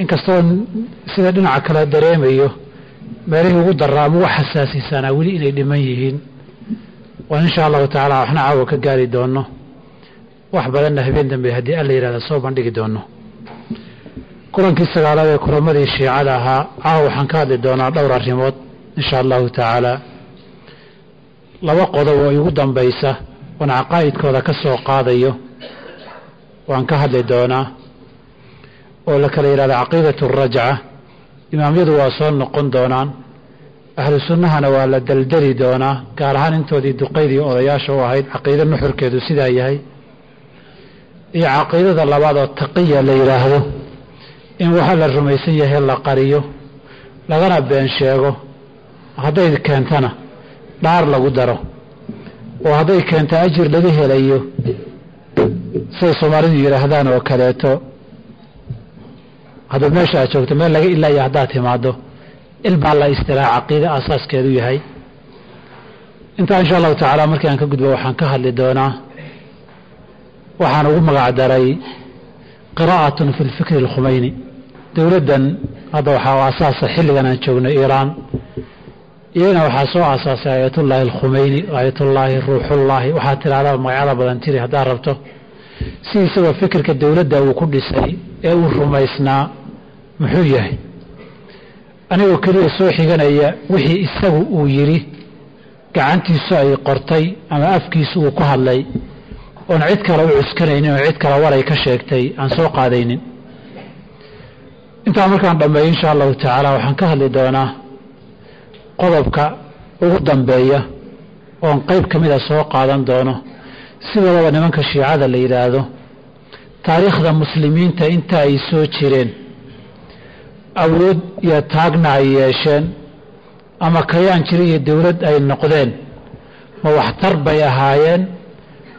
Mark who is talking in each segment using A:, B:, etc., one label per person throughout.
A: inkastoo sida dhinaca kale dareemayo meelihii ugu daraa ama ugu xasaasisanaa weli inay dhiman yihiin. Waan insha allahu tacaala waxna caawa ka gaari doono wax badanna habeen dambe haddii alla yihahda soo bandhigi doono kulankii sagaalaad ee kulamadii shiicada ahaa caawa waxaan ka hadli doonaa dhowr arrimood insha allahu tacaala. Laba qodob oo igu dambaysa oon caqaa'idkooda ka soo qaadayo waan ka hadli doonaa oo la kala yidhahda caqiidatu rajca imaamyadu waa soo noqon doonaan ahlu sunnahana waa la deldeli doonaa gaar ahaan intoodii duqaydii odayaasha u ahayd caqiido nuxurkeedu sidaa yahay. Iyo caqiidada labaad oo taqiya la yidhaahdo in waxa la rumaysan yahay la qariyo lagana been sheego hadday keentana dhaar lagu daro oo hadday keento ajir laga helayo siday soomaalidu yidhaahdaan oo kaleeto hadduu meesha aad joogto meel laga ilaayo haddaad timaado il baa la istilaa caqiide asaaskeedu yahay. Intaa insha allahu tacaala markii aan ka gudbo waxaan ka hadli doonaa waxaan ugu magac daray qiraa'atun fi lfikri alkhumeyni dowladdan hadda waxaa asaasa xilligan aan joogno iiraan. Iyagana waxaa soo aasaasay aayatullaahi alkhumeyni aayatullaahi ruuxullaahi. Waxaad tidhahdaa magacyada badan tiri haddaad rabto. Si isagoo fikirka dowladda uu ku dhisay ee uu rumaysnaa muxuu yahay? Anigoo keliya soo xiganaya wixii isagu uu yidhi gacantiisu ay qortay ama afkiisu uu ku hadlay oon cid kale u cuskanaynin oo cid kale waray ka sheegtay aan soo qaadaynin. Intaa markaan dhammeeyo insha allahu tacaala waxaan ka hadli doonaa qodobka ugu dambeeya oon qayb ka mida soo qaadan doono sidoodaba nimanka shiicada la yidhaahdo taariikhda muslimiinta inta ay soo jireen awood iyo taagna ay yeesheen ama kayaan jira iyo dowlad ay noqdeen ma waxtar bay ahaayeen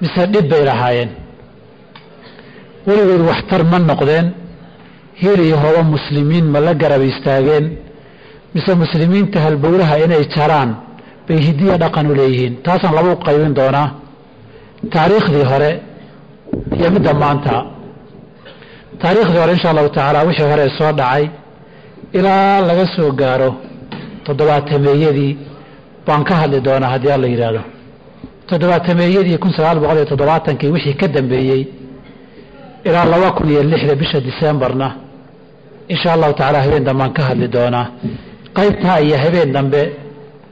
A: mise dhib bay lahaayeen? Weligood waxtar ma noqdeen hiil iyo hobo muslimiin ma la garab istaageen mise muslimiinta halbowlaha inay jaraan bay hidiya dhaqan u leeyihiin? Taasaan laba qaybin doonaa taariikhdii hore iyo midda maanta. Taariikhdii hore insha allahu tacaala wixii hore soo dhacay ilaa laga soo gaaro toddobaatameeyadii baan ka hadli doonaa haddii alla yidhaahdo. Toddobaatameeyadii kun sagaal boqol iyo toddobaatankii wixii ka dambeeyey ilaa laba kun iyo lixda bisha disembarna insha allahu tacaala habeen dambaan ka hadli doonaa. Qaybtaa iyo habeen dambe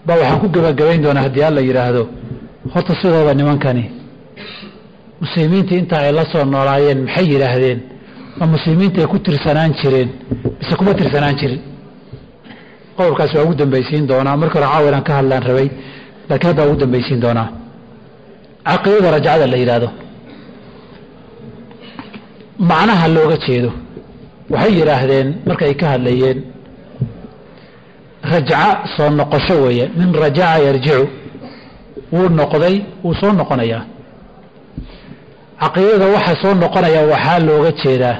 A: ba waxaan ku gebagabayn doonaa haddii alla yidhaahdo. Horta sidooda nimankani muslimiintii inta ay la soo noolaayeen maxay yidhaahdeen ma muslimiinta ay ku tirsanaan jireen mise kuma tirsanaan jirin. Qodobkaas waa ugu dambaysiin doonaa. Marka hore caawa inaan ka hadlaan rabay laakiin hadda waa ugu dambaysiin doonaa. Caqiidada rajcada la yidhaahdo. Macnaha looga jeedo. Waxay yidhaahdeen markay ka hadlayeen rajca soo noqosho weeye. Min rajaca yarjicu wuu noqday wuu soo noqonayaa caqiidada waxa soo noqonaya waxaa looga jeedaa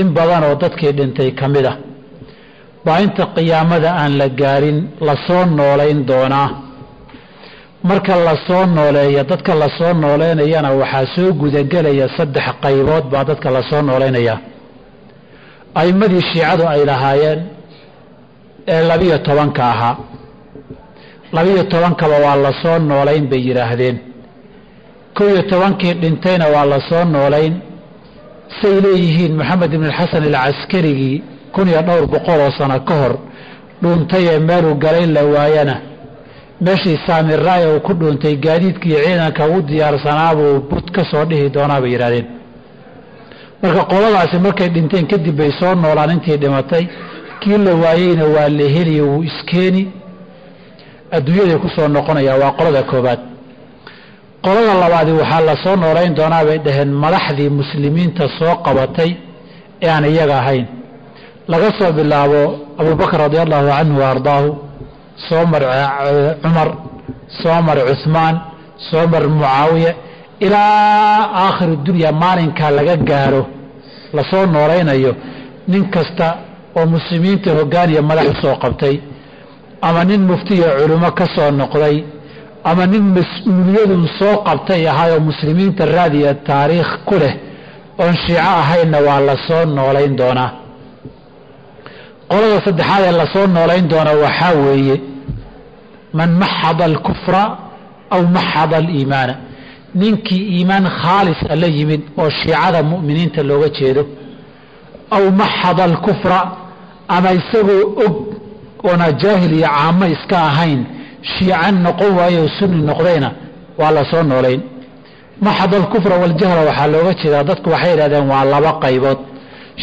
A: in badan oo dadkii dhintay ka mid ah baa inta qiyaamada aan la gaarin la soo noolayn doonaa. Marka la soo nooleeya dadka la soo nooleynayana waxaa soo gudagelaya saddex qaybood baa dadka la soo nooleynaya. A'imadii shiicadu ay lahaayeen ee labiyo tobanka ahaa. Labiyo tobankaba waa la soo noolayn bay yidhaahdeen kow iyo tobankii dhintayna waa la soo noolayn. Say leeyihiin moxamed ibn alxasan alcaskarigii kun iyo dhowr boqol oo sano ka hor dhuuntay ee meeluu galay la waayana. Meeshii saamiraaya uu ku dhuuntay gaadiidkiiyo ciidanka u diyaarsanaabuu bud ka soo dhihi doonaa bay yidhahdeen marka qoladaasi markay dhinteen kadib bay soo noolaan intii dhimatay. Kii la waayeyna waa la heliyo wuu iskeeni. Adduunyaday ku soo noqonayaa waa qolada koobaad qolada labaadi waxaa la soo noolayn doonaa bay dhaheen madaxdii muslimiinta soo qabatay ee aan iyaga ahayn. Laga soo bilaabo abubakr radi allahu canhu wa ardaahu soo mar cumar soo mar cuhmaan soo mar mucaawiya ilaa aakhiru dunya maalinkaa laga gaaro la soo noolaynayo nin kasta oo muslimiinta hoggaaniya madax u soo qabtay ama nin muftiyo culimo ka soo noqday ama nin mas'uuliyadun soo qabtay ahaayoo muslimiinta raadiya taariikh ku leh oon shiico ahaynna waa la soo noolayn doonaa qolada saddexaad ee la soo noolayn doona waxaa weeye man maxada alkufra aw maxada aliimaana. Ninkii iimaan khaalis a la yimid oo shiicada mu'miniinta looga jeedo. Aw maxada alkufra ama isagoo og oona jaahil iyo caamo iska ahayn shiican noqon waayo sunni noqdayna waa la soo noolayn. Maxad alkufra waljahla waxaa looga jeedaa dadku waxay yidhahdeen waa laba qaybood.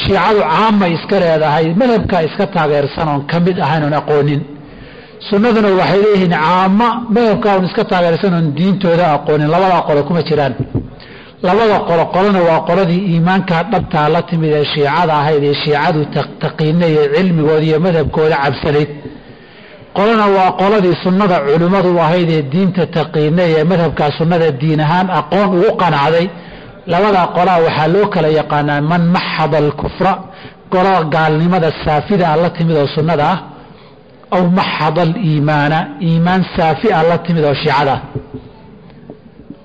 A: Shiicadu caamay iska leedahay madhabkaa iska taageersan oon ka mid ahayn oon aqoonin. Sunnaduna waxay leeyihiin caama madhabkaa oon iska taageersan oon diintooda aqoonin. Labadaa qolo kuma jiraan. Labada qolo qolona waa qoladii iimaankaa dhabtaa la timid ee shiicada ahayd ee shiicadu taqiinay ee cilmigooda iyo madhabkooda cabsanayd qolana waa qoladii sunnada culimmadu ahayd ee diinta taqiinay ee madhabkaa sunnada diin ahaan aqoon ugu qanacday. Labadaa qolaa waxaa loo kala yaqaanaa man maxada alkufra qola gaalnimada saafida a la timid oo sunnada ah aw maxada aliimaana iimaan saafi a la timid oo shiicada.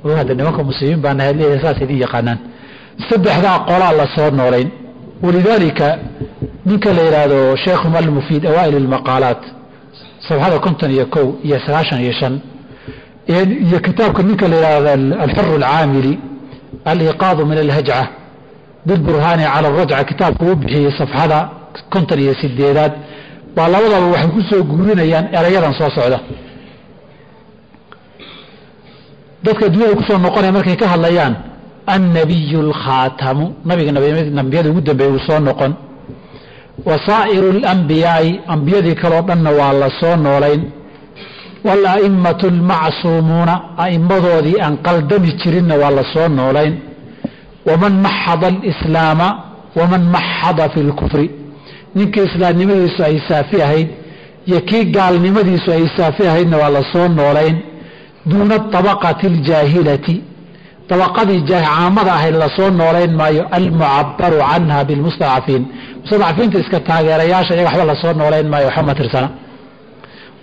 A: Ah hadda nimanka muslimiin baa nahayd saas idin yaqaanaan. Saddexdaa qolaa la soo noolayn. Walidaalika ninka la yidhaahdo sheikhum almufiid awaa'il almaqaalaat sabxada konton iyo kow iyo sagaashan iyo shan. Iyo kitaabka ninka la yidhahdo alxur alcaamili aliqaadu min alhajca. Bilburhaani cala arajca kitaabku u bixiyey safxada konton iyo sideedaad baa labadaba waxay ku guurinayaan erayadan soo socda. Dadka addunyada ku soo noqonaya markay ka hadlayaan annabiyu alkhaatamu nabiga nabiyada ugu dambeeye uu soo noqon wa saa'iru alambiyaai ambiyadii kaleo dhanna waa la soo noolayn waala'immatu almacsuumuuna a'immadoodii aan qaldami jirinna waa la soo noolayn waman maxada alislaama waman maxada fi lkufri ninkii islaamnimadiisu ay saafi ahayd iyo kii gaalnimadiisu ay saafi ahaydna waa la soo noolayn duuna abaqati aljaahilati abaqadii caamada ahayd la soo noolayn maayo almucabaru canha bilmustadcafiin mustadcafiinta iska taageerayaasha iyaga waxba la soo noolayn maayo waxba ma tirsana.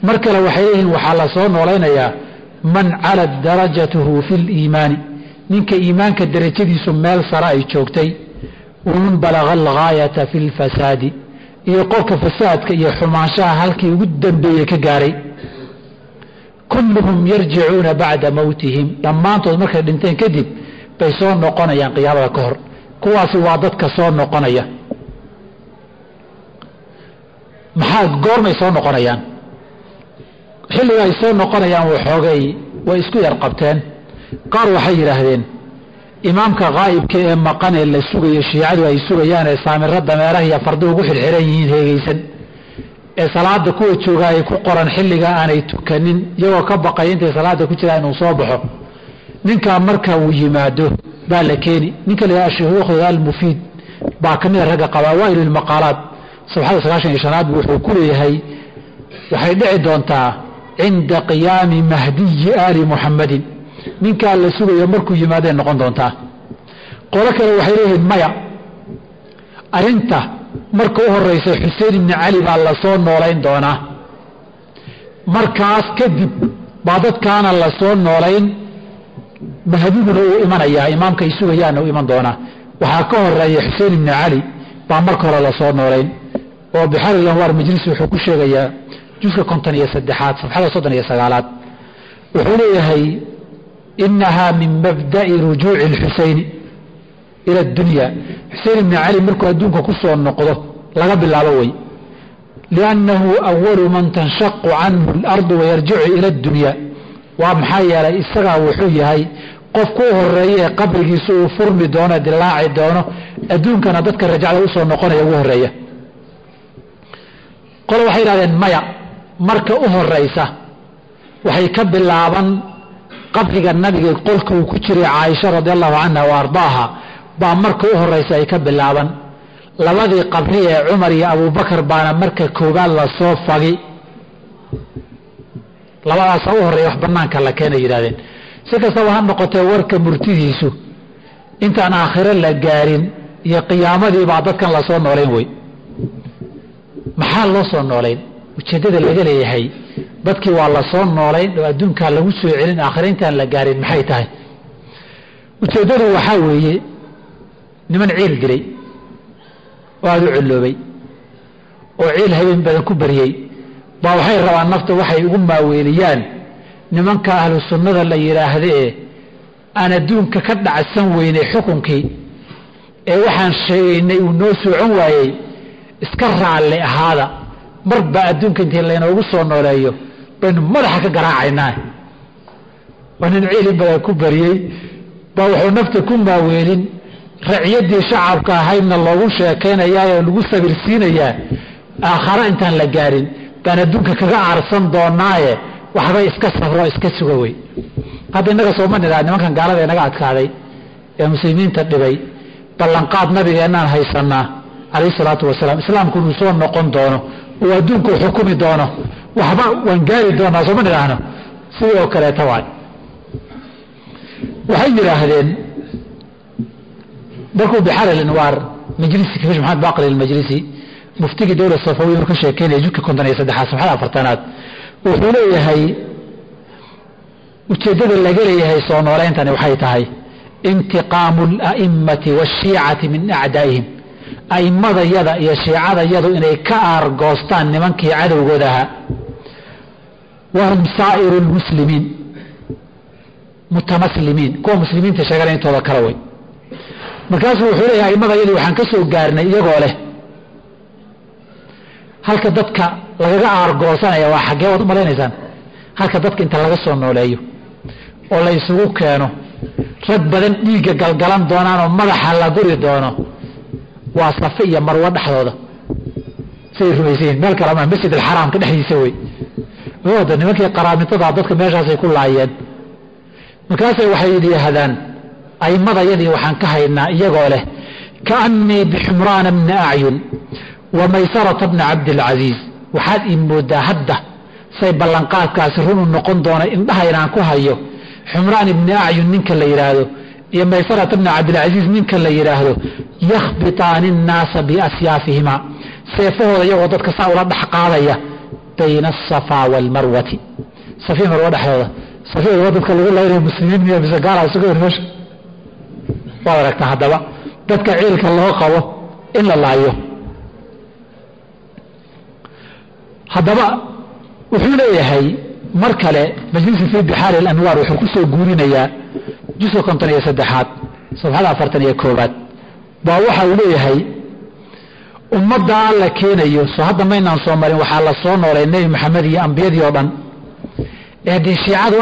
A: Mar kale waxay leeyihiin waxaa la soo noolaynayaa man calat darajatuhu fi liimaani ninka iimaanka derajadiisu meel sare ay joogtay waman balaga algaayata fi lfasaadi iyo qolka fasaadka iyo xumaanshaha halkii ugu dambeeyey ka gaaray kulluhum yarjicuuna bacda mowtihim dhammaantood markay dhinteen kadib bay soo noqonayaan qiyaamada ka hor. Kuwaasi waa dadka soo noqonaya. Maxaa goormay soo noqonayaan? Xilliga ay soo noqonayaan waxoogay way isku yar qabteen. Qaar waxay yidhaahdeen imaamka qaa'ibka ee maqan ee la sugayo shiicadu ay sugayaan ee saamiro dameeraha iyo fardi ugu xirxiran yihiin heegaysan ee salaada kuwa joogaa ay ku qoran xilliga aanay tukanin iyagoo ka baqay intay salaada ku jiraan inuu soo baxo. Ninkaa marka uu yimaado baa la keeni. Ninka la yidhaha shuyuukhda almufiid baa ka mida ragga qabaa waail ilmaqaalaat sabxada sagaashan iyo shanaad wuxuu ku leeyahay waxay dhici doontaa cinda qiyaami mahdiyi aali muxammadin ninkaa la sugayo markuu yimaaday noqon doontaa. Qolo kale waxay leeyihiin maya. Arrinta marka u horeysa xuseen ibni cali baa la soo noolayn doonaa markaas kadib baa dadkaana la soo noolayn. Mahdiguna uu imanayaa imaamka ay sugayaana u iman doonaa waxaa ka horreeya xuseen ibni cali baa marka hore la soo noolayn. Oo bixaari anwaar majlis wuxuu ku sheegayaa juska konton iyo saddexaad safxada soddon iyo sagaalaad wuxuu leeyahay inahaa min mabda'i rujuuci اlxuseyni ila dunya. Xusein ibni cali markuu adduunka ku soo noqdo laga bilaabo wey liannahu awalu man tanshaqu canhu alardu wayarjicu ila dunya. Waa maxaa yeelay isagaa wuxuu yahay qofku u horreeya qabrigiisa uu furmi doono dilaaci doono adduunkana dadka rajacda u soo noqonaya ugu horreeya qole waxay idhahdeen maya marka u horeysa waxay ka bilaaban qabriga nabiga qolkuu ku jiray caaisha radi allahu canha wa ardaaha baa marka u horeysa ay ka bilaaban. Labadii qabri ee cumar iyo abubakar baana marka koobaad la soo fagi. Labadaasa u horreeya wax banaanka la keenay yidhahdeen si kastaba ha noqotee warka murtidiisu intaan aakhiro la gaarin iyo qiyaamadii baa dadkan la soo noolayn wey maxaa loo soo noolayn? Ujeeddada laga leeyahay dadkii waa la soo noolayn oo adduunkaa lagu soo celin aakhiro intaan la gaarin maxay tahay? Ujeeddadu waxaa weeye niman ciil dilay oo aada u colloobay oo ciil habeen badan ku baryey baa waxay rabaan nafta waxay ugu maaweeliyaan nimanka ahlu sunnada la yidhaahdee aan adduunka ka dhacsan weynay xukunkii ee waxaan sheegaynay uu noo socon waayey iska raalli ahaada. Mar baa adduunka intii laynoogu soo nooleeyo baynu madaxa ka garaacaynaa. Waa nin ciili badan ku bariyey baa wuxuu nafta ku maaweelin raciyaddii shacabka ahaydna loogu sheekaynayaa oo lagu sabirsiinayaa aakhare intaan la gaarin baan adduunka kaga aarsan doonaaye waxba iska sabro iska suga wey. Hadda innaga sooma nidhaa nimankan gaalada inaga adkaaday ee muslimiinta dhibay ballanqaad nabigeennaan haysanaa calayhi salaatu wasalaam. Islaamku inuu soo noqon doono oo adduunku xukumi doono waxba waan gaari doonaa sooma nidhaahno? Sidii oo kaleeta waay. Waxay yidhaahdeen markuu bixar alinwaar majlisi kafish maxamed baqri almajlisi muftigii dowla safawiya uu ka sheekeynaya judka konton iyo saddexaad sabxada afartanaad wuxuu leeyahay ujeeddada laga leeyahay soo noolayntani waxay tahay intiqaamu ala'immati waashiicati min acdaa'ihim a'immadayada iyo shiicadayadu inay ka aargoostaan nimankii cadowgooda ahaa. Wahum saa'iru lmuslimiin mutamaslimiin kuwa muslimiinta sheegana intooda kale way markaasuu wuxuu leeyahay a'immadayadii waxaan ka soo gaarnay iyagoo leh. Halka dadka lagaga aargoosanaya waa xaggee waad umalaynaysaan halka dadka inta laga soo nooleeyo oo la isugu keeno rag badan dhiigga galgalan doonaanoo madaxa la guri doono waa safe iyo marwo dhexdooda. Siday rumaysayiin meel kale ma masjid alxaraamka dhexdiisa wey. Wada nimankii qaraamintada dadka meeshaasay ku laayeen. Markaasay waxay yidhaahdaan a'imadayadii waxaan ka haynaa iyagoo leh kaannii bixumraana bna acyun wa maysarata bna cabdilcasiis. Waxaad ii moodaa hadda say ballanqaadkaasi runu noqon doona indhaha inaan ku hayo xumraan ibni acyun ninka la yidhaahdo iyo maysarata bna cabdilcasiis ninka la yidhaahdo yakhbitaani annaasa biasyaafihima. Seefahooda iyagoo dadka saa ula dhex qaadaya bayna asafaa waalmarwati safii marwo dhexdooda. Safii waa dadka lagu laynayo muslimiin miya mise gaala isugu yir meesha waad aragtaa haddaba. Dadka ciilka loo qabo in la laayo. Haddaba wuxuu leeyahay mar kale majlisi fii bixaari alanwaar wuxuu ku soo guurinayaa juska konton iyo saddexaad sabxada afartan iyo koobaad baa waxa uu leeyahay ummaddaa la keenayo soo hadda maynaan soo marin waxaa la soo noolay nebi maxamed iyo ambiyadii oo dhan. Ee haddii shiicadu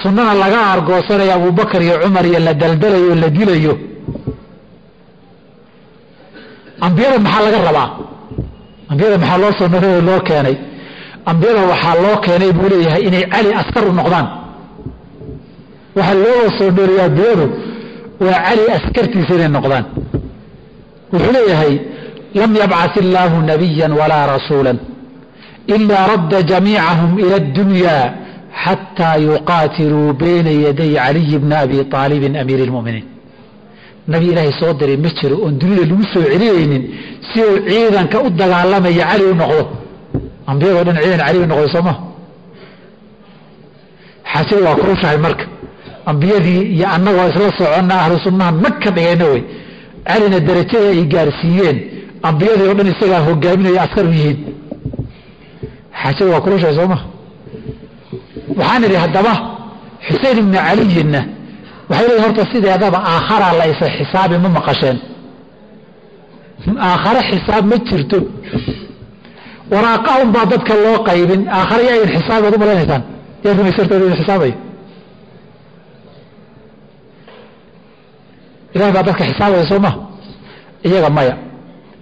A: sunnana laga aargoosanayo abubakar iyo cumar iyo la daldalayo o la dilayo. Ambiyada maxaa laga rabaa? Ambiyada maxaa loo soo noolay loo keenay? Ambiyada waxaa loo keenay buu leeyahay inay cali askar u noqdaan. Waxaa loo soo noolaya ambiyadu waa cali askartiisa inay noqdaan. Wuxuu leeyahay lam yabcas illaahu nabiya walaa rasuula ilaa radda jamiicahum ila addunya xataa yuqaatiluu bayna yaday caliyi bni abi aalibin amiiri lmuminiin nabi ilaahay soo diray ma jiro oon dunida lagu soo celinaynin si uu ciidanka u dagaalamaya cali u noqdo ambiyadoo dhan ciidan cali u noqdo sooma xaasida waa kurushahay marka ambiyadii iyo annagoo isla soconna ahlu sunnaha mag ka dhigayna wey calina darajada ay gaarsiiyeen ambiyadii o dhan isagaa hogaaminaya askar u yihiin xaajada waa kulushahay sooma waxaan idhi haddaba xusein ibni caliyinna waxay leeyihiin horta sideedaba aakharaa la isa xisaabi ma maqasheen. Aakhare xisaab ma jirto. Waraaqa baa dadka loo qaybin. Aakhare yaa idin xisaabi waad u malaynaysaan yaa rumaysartooda idin ilahay baa dadka xisaabaya soo ma? Iyaga maya.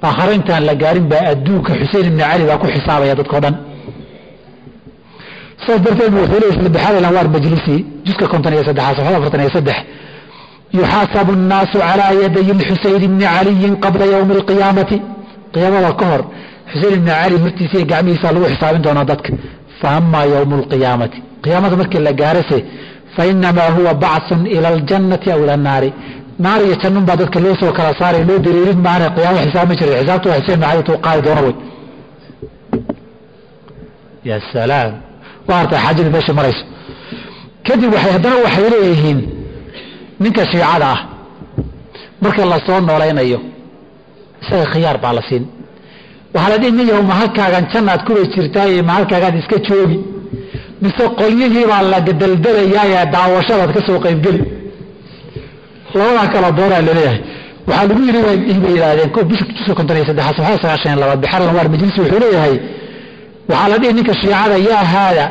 A: Aakhare intaan la gaarin baa adduunka xusein ibni cali baa ku xisaabaya dadkao dhan saas darteed wuxuu leeyay isla bixaari anwaar majlisi juska konton iyo saddexaad safxada afartan iyo saddex yuxaasabu الnaasu calىa yaday xuseyn bni caliyin qabla ywmi اlqiyaamati qiyaamada ka hor xusein ibni cali hortiisa iyo gacmihiisa lagu xisaabin doonaa dadka faama ywmu اlqiyaamati qiyaamada markii la gaarase fainamaa huwa bacثun ilى اljannati aw ilى الnaari naar iyo jannun baa dadka loo soo kala saaray loo dareerin maana qiyaamo xisaab ma jira xisaabta waa xusein ibni cali tuu qaadi doono wey ya salaam xaajada meesha marayso. Kadib haddana waxay leeyihiin ninka shiicada ah marka la soo noolaynayo isaga khiyaar baa la siin. Waxaa la dhihi niyahu ma halkaagan jannaad kuwa jirtaaye ma halkaagaad iska joogi? Mise qolyihiibaa la daldalayaayee daawashadaad ka soo qaybgeli? Labadaa kala dooraa la leeyahay waxaa lagu yiri bay yidhaahdeen bisha konton iyo saddexa saxada sagaashan iyo laba bixar anwaar majlisi wuxuu leeyahay. Waxaa la dhihi ninka shiicada yaa haada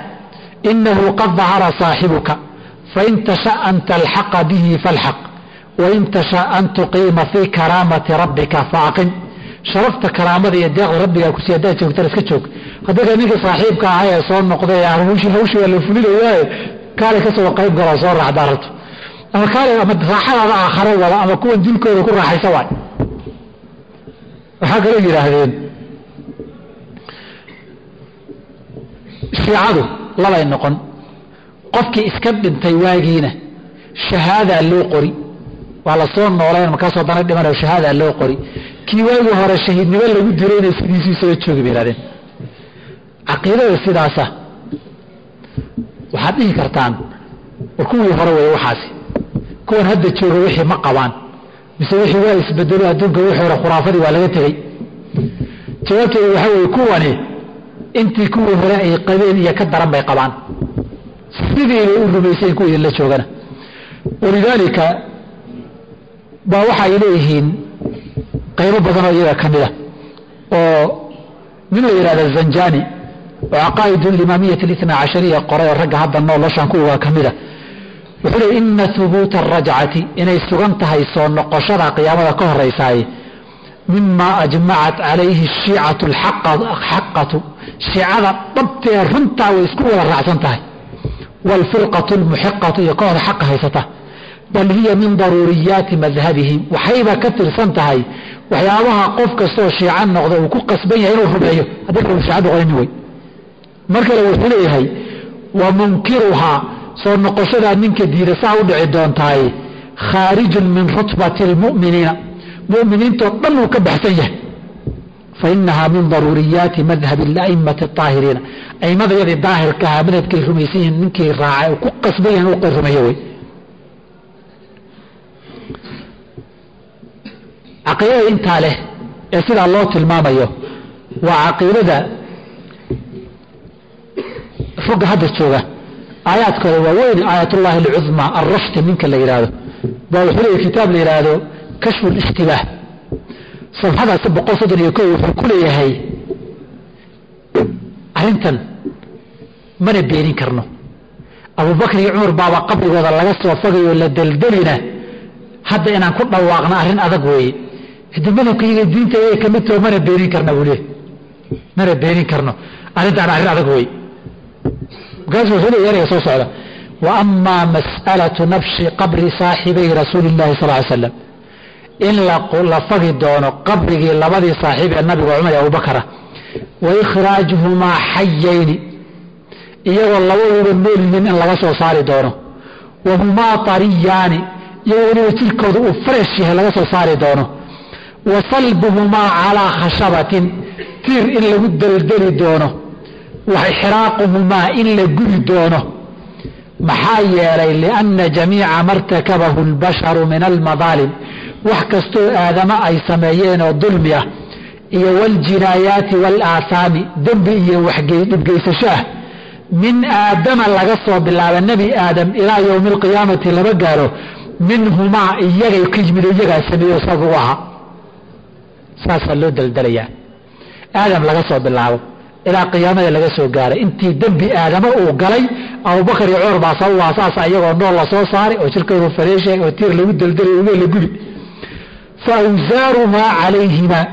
A: inahu qad dahara saaxibuka fain tasha an talxaqa bihi falxaq wain tasha an tuqiima fii karaamati rabbika faaqim sharafta karaamada iyo deeqda rabbigaa kusiiy haddaad joogtana iska joog haddaka ninka saaxiibka aha ee soo noqday hawshii waa la fulinayaaye kaale ka soo qayb galoo soo raacdaa rabto ama kaale ama raaxadaada aakharo wada ama kuwan dilkooda ku raaxaysa waay waxaa kaloo yidhaahdeen shiicadu labay noqon. Qofkii iska dhintay waagiina shahaadaa loo qori. Waa la soo noolayn markaasoo dana dhimanayo shahaadaa loo qori. Kii waagii hore shahiidnimo lagu dilayna sidiisii isaga joogi bay ihahdeen caqiidada sidaasa. Waxaad dhihi kartaan war kuwii hore wey waxaasi. Kuwan hadda jooga wixii ma qabaan. Mise wixii waa isbedelo adduunka wixii hore khuraafadii waa laga tegey. Jawaabteedu waxaa weeye kuwani intii kuwii hore ay qabeen iyo ka daran bay qabaan. Sidiibay u rumaysayn kuwa idinla joogana. Walidaalika baa waxa ay leeyihiin qaybo badan oo iyaga ka mida oo nin la yidhahda zanjani oo caqaa'id limaamiyati اlitna cashariya qoray oo ragga hadda nooloshan kuwa ka mida wuxuu leey ina hubuuta arajcati inay sugan tahay soo noqoshada qiyaamada ka horaysaay mima ajmacat calayhi shiicatu xaqatu sicada dhabtee runtaa way isku wada raacsan tahay waalfirqatu lmuxiqatu iyo kooxda xaqa haysata. Bal hiya min daruuriyaati madhabihim waxayba ka tirsan tahay waxyaabaha qof kastooo shiica noqda uu ku qasban yahay inuu rumeeyo. Haddii kale shiica noqonin wey markale wuxuu leeyahay wa munkiruhaa soo noqoshadaa ninka diida saa u dhici doontahay khaarijun min rutbati lmu'miniina muminiinto dhan uu ka baxsan yahay. fainahaa min daruuriyaati madhabi اla'imati اطaahiriina aimadayadii daahirka ahaa madhabkay rumaysan yihiin ninkii raacay ku qasban yahay inuu rumeeyo wey caqiidada intaa leh ee sidaa loo tilmaamayo waa caqiidada rogga hadda jooga aayaadkooda waa weyn aayatullahi alcudma alrafti ninka la yidhaahdo baa wuxuu leeyahy kitaab la yidhaahdo kashfu listibaah safxadaasi boqol soddon iyo ko wuxuu ku leeyahay arrintan mana beenin karno. Abubakr iyo cumar baaba qabrigooda laga soo fagayo la deldelina hadda inaan ku dhawaaqno arrin adag weeye. Hadi madhabka iyaga diinta iyaga ka mid taho mana beenin karna buu leey mana beenin karno. Arrintaan arrin adag wey markaasu wuxuu leeya ereyga soo socda wa amaa mas'alatu nafshi qabri saaxibay rasuuli illahi sal ly slam in la fagi doono qabrigii labadii saaxiib ee nabiga cumar iyo abubakara wa ikhraajuhumaa xayayni iyagoo labaduuba nool yihiin in laga soo saari doono. Wa humaa tariyaani iyagoo weliba jirkooda uu fresh yahay laga soo saari doono. Wa salbuhumaa calaa khashabatin tiir in lagu deldeli doono. Wa ixraaquhumaa in la guri doono. Maxaa yeelay lianna jamiica martakabahu lbasharu min almadaalim wax kastoo aadamo ay sameeyeen oo dulmi ah iyo waljinaayaati waalaathaami dembi iyo waxdhibgeysasho ah. Min aadama laga soo bilaaba nebi aadam ilaa yowmi alqiyaamati lama gaaro minhumaa iyagay ka yimid iyagaa sameeyo u ahaa. Saasaa loo deldelayaa aadam laga soo bilaabo ilaa qiyaamada laga soo gaaray. Intii dembi aadamo uu galay abubakar iyo cumar baa saasa iyagoo nool la soo saaray oo jirkoodu fareeshay oo tiir lagu deldelay uge la gubi fa awsaarumaa calayhimaa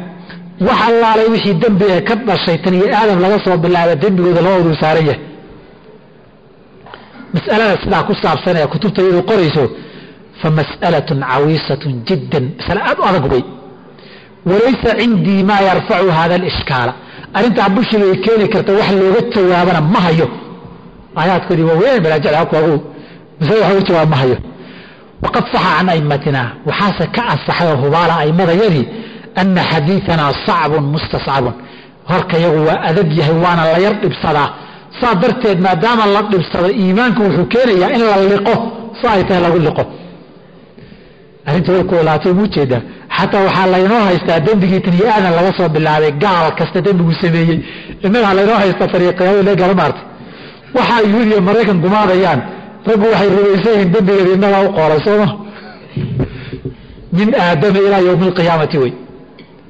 A: wax allaalay wixii dembi ee ka dhashay tan iyo aadam laga soo bilaaba dembigooda labaduu saaran yahay mas'alada sidaa ku saabsan ee kutubta iyadu qorayso fa mas'alatun cawiisatun jiddan masale aad u adag wey walaysa cindii maa yarfacu hada alishkaala arrintaa bushigay keeni karta wax looga jawaabana ma hayo aayaadkoodii waa weyn balaajackuagu masale wax looga jawaaba ma hayo waqad saxa can aimatina waxaase ka asaxay oo hubaala aimadayadii ana xadiianaa sacbun mustascabun horka yagu waa adag yahay waana la yar dhibsadaa saa darteed maadaama la dhibsado iimaanku wuxuu keenayaa in la liqo sa ay tahay lagu liqo arrinta way kuolaatay mu jeedaa xataa waxaa laynoo haystaa dembigii taniyo aadan laga soo bilaabay gaal kasta dembigu sameeyey innagaa laynoo haystaa tariiqyaal garamaarta waxaa yuhuud iyo maraykan gumaadayaan raggu waxay rumaysan yihiin dembigeeda innagaa u qoolay sooma min aadama ilaa yowmi alqiyaamati wey.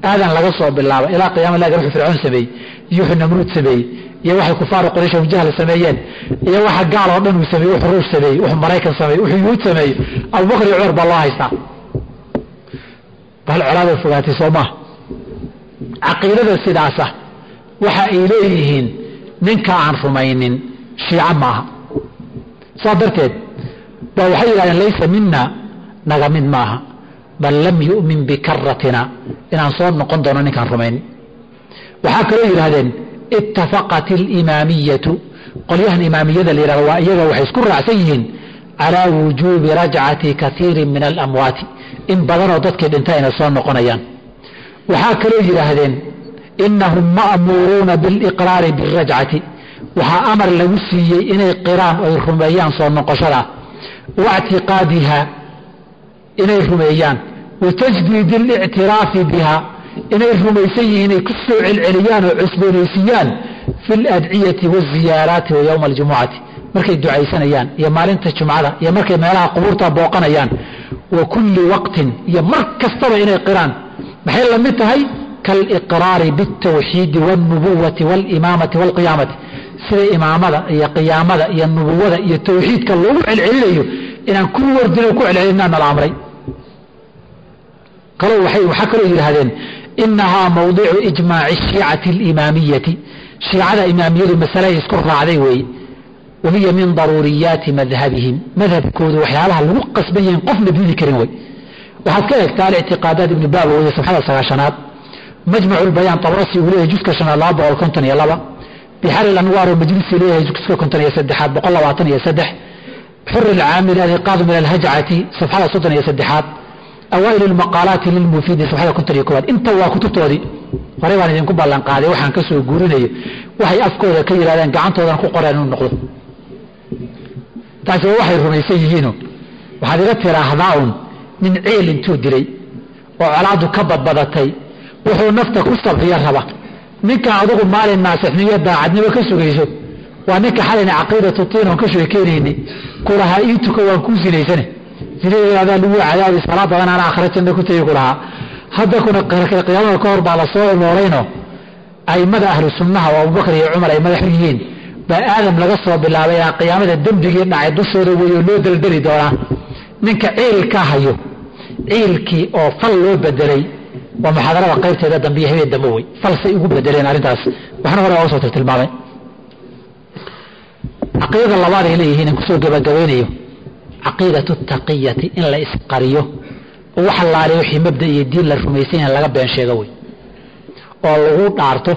A: Aadan laga soo bilaaba ilaa qiyama laga wuxuu fircoon sameeyey iyo wuxuu namruud sameeyey iyo waxay kufaaru quraysh abujahl sameeyeen iyo waxa gaal oo dhan uu sameeyey wuxuu ruush sameeyey wuxuu maraykan sameeyey wuxuu yuhuud sameeyey abubakar iyo cumar baa loo haystaa. Bal colaada fogaatay soo maaha caqiidada sidaasa waxa ay leeyihiin ninka aan rumaynin shiico maaha saa darteed ba waxay yidhahdeen laysa mina naga mid maaha bal lam yu'min bikaratina inaan soo noqon doono ninkaan rumaynin waxaa kaloo yidhahdeen itafaqat alimaamiyatu. Qolyahan imaamiyada la yihahdo waa iyaga waxay isku raacsan yihiin calaa wujuubi rajcati kaiirin min alamwaati. In badanoo dadkii dhintay inay soo noqonayaan. Waxaa kaloo yidhaahdeen inahum ma'muuruuna biliqraari birajcati waxaa amar lagu siiyey inay qiraan oy rumeeyaan soo noqoshada waictiqaadiha inay rumeeyaan wa tajdiid اlictiraafi biha inay rumaysan yihiin inay ku soo celceliyaan oo cusboonaysiiyaan fi اladciyati wالziyaaraati wa ywma اljumucati markay ducaysanayaan iyo maalinta jumcada iyo markay meelaha qubuurta booqanayaan wa kulli waqtin iyo mar kastaba inay qiraan maxay la mid tahay kaaliqraari biاltawxiidi wاlnubuwati wاlimaamati wاlqiyaamati sida imaamada iyo qiyaamada iyo nubuwada iyo tawxiidka loogu celcelinayo inaan ku wardino ku celcelinaa nala amray. Waxaa kaloo yidhaahdeen inahaa mawdicu ijmaaci shiicati alimaamiyati. Shiicada imaamiyadu masale ay isku raacday weeye wahiya min daruuriyaati madhabihim. Madhabkoodu waxyaabaha lagu qasban yahin qofna diidi karin wey waxaad ka eegtaa alictiqaadaat ibni baaba wey safxada sagaashanaad. Majmacu lbayaan tabrasi uu leeyahay juska shanaad laba boqol konton iyo laba bixari lanwaar oo majlisi leeyahay juska konton iyo saddexaad boqol labaatan iyo saddex xuri lcaamil aliqaadu min alhajcati safxada soddon iyo saddexaad awaail lmaqaalaati lilmufiidi safxada konton iyo koowaad inta waa kutubtoodii horey baan idinku ballan qaaday waxaan ka soo guurinayo waxay afkooda ka yidhahdeen gacantoodana ku qoreen inuu noqdo taasi waa waxay rumaysan yihiino waxaad iga tiraahdaa un nin ceel intuu dilay oo colaadu ka badbadatay wuxuu ku sabxiyo ninka adugu maalin naasixniyo daacadnimo ka sugayso waa ninka xalayna caqiidatu tiin oon ka sheekeynayni kulahaa ii tuka waan kuu sinaysane. Sinadaadaa lagu cadaabi salaad badan ana akhra janna ku tegi kulahaa hadda kuna qiyaamada ka hor baa la soo aimada ahlu sunnaha oo abubakar iyo cumar ay madax yihiin. Baa aadam laga soo bilaabay ilaa qiyaamada dembigii dhacay dushooda weeyo loo deldeli doonaa. Ninka ciilka hayo ciilkii oo fal loo bedelay waa muxaadarada qaybteeda dambe iyo habeen dambe wey falsay ugu bedeleen arrintaas. Waxna hore u soo tiltilmaamay caqiidada labaad ay leeyihiin in ku soo gabagabaynayo caqiidatu taqiyati in la isqariyo. Oo wax allaaliy wixii mabda iyo diin la rumaysan yahay laga been sheego wey oo lagu dhaarto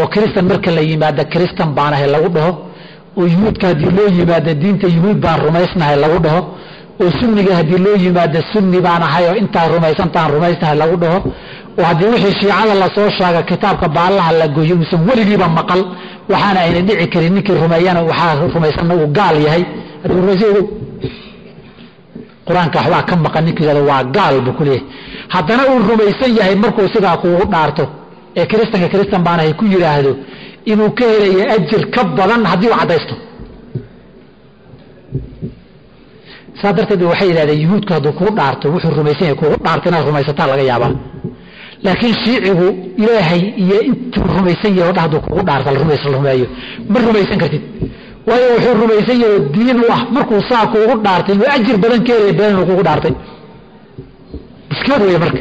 A: oo kristan marka la yimaado kristan baan lagu dhaho. Oo yuhuudka haddii loo yimaado diinta yuhuud baan rumaysnahay lagu dhaho oo sunniga haddii loo yimaado sunni baan ahay oo intaa rumaysantaan rumaysnahay lagu dhaho. Oo haddii wixii shiicada la soo sheega kitaabka baallaha la goyo uusan weligiiba maqal waxaana ayna dhici karin ninkii rumeeyana waxaa rumaysanna uu gaal yahay. Hadduu rumaysan qur'aanka waxbaa ka maqan ninkii waa gaal buu ku leeyahay. Haddana uu rumaysan yahay markuu sidaa kuugu dhaarto ee kiristanka kiristan baanahay ku yidhaahdo inuu ka helayo ajir ka badan haddii uu caddaysto saa darteed waxay yidhahdeen yuhuudku hadduu kugu dhaarto wuxuu rumaysan yahay kugu dhaarto inaad rumaysataa laga yaabaa. Laakiin shiicigu ilaahay iyo intuu rumaysan yahay o dha hadduu kugu dhaarto la rumeeyo. Ma rumaysan kartid. Waayo wuxuu rumaysan yahay oo diin u ah. Markuu saa kuugu dhaartay inuu ajir badan ka helaya been inuu kugu dhaartay? Mushkilad wey marka.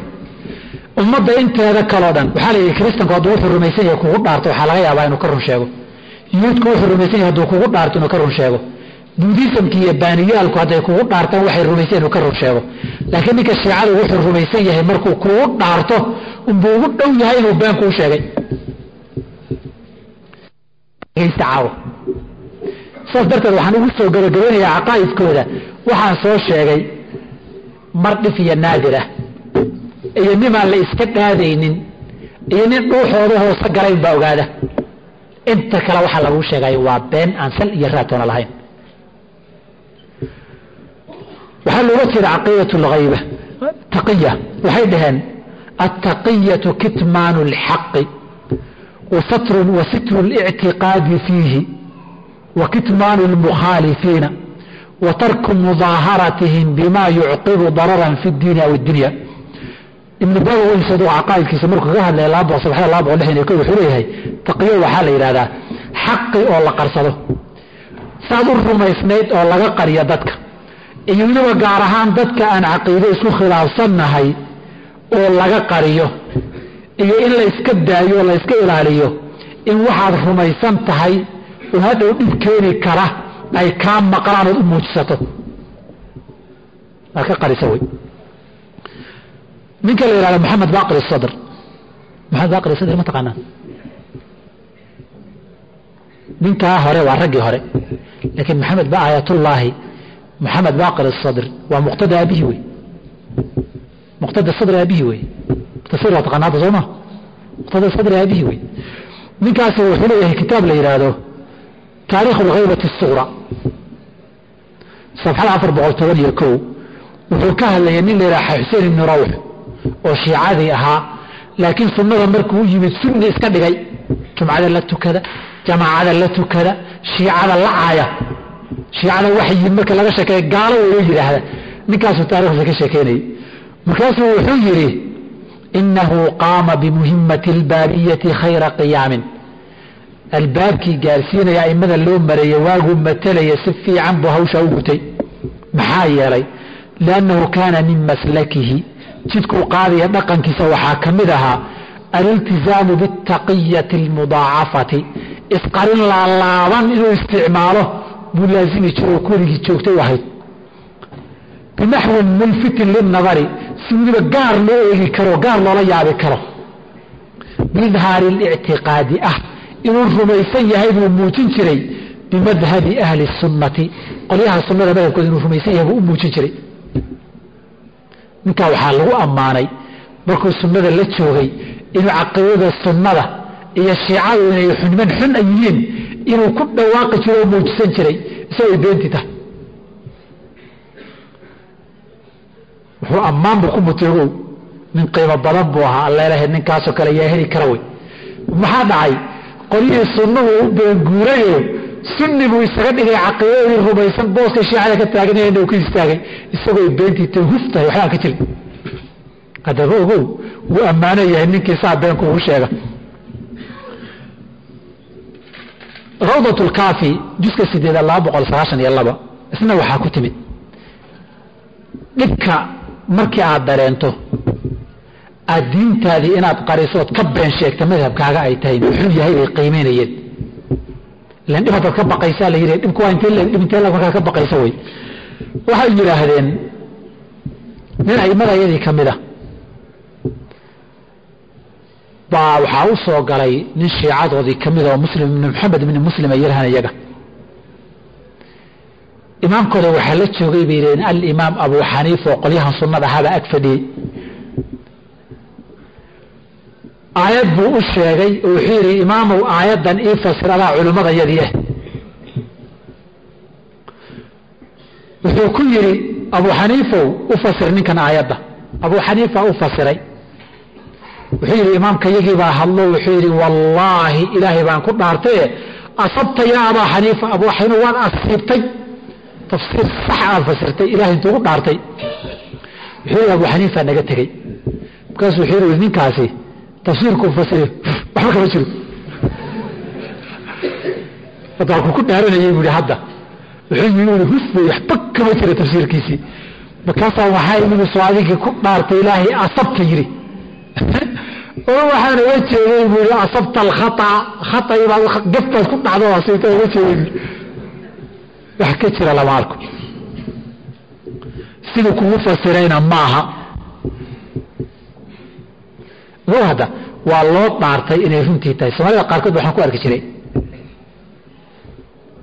A: Ummadda inteeda kaleo dhan waxaa layidhi kiristanku hadduu wuxuu rumaysan yahay kugu dhaarto waxaa laga yaabaa inuu ka run sheego. Yuhuudku wuxuu rumaysan yahay hadduu kugu dhaarto inuu ka run sheego buudhisamki iyo baaniyaalku hadday kugu dhaartaan waxay rumaysan inuu ka run sheego. Laakiin ninka shiicadu wuxuu rumaysan yahay markuu kugu dhaarto unbuu ugu dhow yahay inuu been kuu sheegay. Saas darteed waxaan ugu soo gabagabeynayaa caqaa'idkooda. Waxaan soo sheegay mar dhif iyo naadir ah. Iyo nimaan la iska dhaadaynin iyo nin dhuuxooda hoose galayn baa ogaada. Inta kale waxaa laguu sheegay waa been aan sal iyo raatoona lahayn waxaa looga jeeda caqiidat lhayba taqiya waxay dhaheen altaqiyatu kitmaanu اlxaqi wa sitru اlictiqaadi fiihi wa kitmaanu اlmukhaalifiina wa tarku mudaaharatihim bima yucqibu dararan fi اdiini aw اdunya ibn bawsad caqaaidkiisa markuu kaga hadlaya laba boqol saddex laba boqol lixdan iyo ko wuxuu leeyahay taqiyo waxaa la yidhahdaa xaqi oo la qarsado saad u rumaysnayd oo laga qariyo dadka iyo weliba gaar ahaan dadka aan caqiide isku khilaafsannahay oo laga qariyo iyo in la iska daayo o la iska ilaaliyo in waxaad rumaysan tahay oo hadhow dhib keeni kara ay kaa maqlaan ood u muujisato. Aad ka qarisa wey ninka la yihahdo maxamed baqir sadr. Maxamed baqir sadr ma taqaanaa ninkaa hore waa raggii hore. Laakiin maxamed ba aayatullaahi maxamed baaqir asadr waa muqtada aabihi wey. Muqtada sadri aabihi wey. Muqtasir waa taqanaada soo ma? Muqtada sadri aabihi wey. Ninkaasi wuxuu leeyahay kitaab la yidhaahdo taariikhu lghaybati asuqra safxada afar boqol toban iyo kow. Wuxuu ka hadlayay nin la yidhaha xuseen ibni rawx oo shiicadii ahaa. Laakiin sunnada markuu u yimid sunni iska dhigay. Jumcada la tukada jamaacada la tukada shiicada la caya shiicada waxyi marka laga sheekeeya gaalo wuu yidhaahda. Ninkaasuu taarikhdiisa ka sheekeynayay. Markaasuu wuxuu yidhi inahu qaama bimuhimati albaabiyati khayra qiyaamin. Albaabkii gaarsiinaya aimada loo mareeyey waaguu matalaya si fiican buu hawshaa u gutay. Maxaa yeelay? Liannahu kaana min maslakihi. Jidkuu qaadaya dhaqankiisa waxaa ka mid ahaa aliltizaamu biاtaqiyati اlmudaacafati isqarin laalaaban inuu isticmaalo buu laazimi jiro keligii joogtay ahayd. Binaxwin mulfitin linadari si weliba gaar loo eegi karo gaar loola yaabi karo. Bidhaari lictiqaadi ah inuu rumaysan yahay buu muujin jiray bimadhabi ahli sunnati. Qolyaha sunnada madhabkooda inuu rumaysan yahay buu u muujin jiray. Ninkaa waxaa lagu ammaanay markuu sunnada la joogay inuu caqiidada sunnada iyo shiicadu inay xunman xun ay inuu ku dhawaaqi jiro oo muujisan jiray isagoo beenti tahay. Wuxuu ammaan buu ku muteegow nin qiimo badan buu ahaa alleelahay ninkaasoo kale yaa heli kara wey. Maxaa dhacay? Qolyihii sunnuhu u beenguurayo sunni buu isaga dhigay caqiidadii rumaysan booska shiicada ka taaganayana uu ka istaagay isagoo beentii tay huf tahay waxbaan ka jirin haddaba ogow wuu ammaano yahay ninkii saa beenku ugu sheega rawdat lkaafi juska sideeda laba boqol sagaashan iyo laba isna waxaa ku timid. Dhibka markii aad dareento aad diintaadii inaad qarisood ka been sheegta madhabkaaga ay tahay muxuu yahay bay qiimeynayeen. Ilan dhib hadaad ka baqaysaa la yidhi dhibku waa intee dhib intee markaad ka baqaysa wey waxay yidhaahdeen nin aimada ka mid a baa waxaa u galay nin shiicadoodii ka mida oo muslim ibn maxamed ibni muslim ay yarahan iyaga. Imaamkooda waxaa la joogay bay yidhaheen alimaam abu xaniifa oo qolyahan sunnada ahaabaa ag fadhiyey. Aayad buu u sheegay oo wuxuu yidhi imaamow aayaddan ii fasir adaa culimmada yadii ah wuxuu ku yidhi abu xaniifow u fasir ninkan aayadda. Abu xaniifa u fasiray wuxuu yidhi imaamka yagii baa hadlo wuxuu yidhi wallaahi ilaahay baan ku dhaartaye asabta yaa abaa xaniifa abu xaniifa waan asiibtay tafsiir sax aad fasirtay ilahay intuu dhaartay. Wuxuu yidhi abu xaniifa naga tegey. Markaasuu wuxuu yidhi ninkaasi tafsiirkuu fasiriyo waxba kama jiro. Hadda halkuu ku dhaaranayay buu yidhi hadda. Wuxuu yidhi husbay waxba kama jira tafsiirkiisii markaasaa waxaa imid soo adigii ku dhaartay ilaahay asabta yidhi oo waxaan uga jeeday buu yidhi asabta alkhata khatai baad gaftaad ku dhacdo asiibta uga jeeday wax ka jira lama arko siduu kugu fasirayna maaha. Hadda waa loo dhaartay inay runtii tahay. Soomaalida qaarkood waxaan ku arki jiray.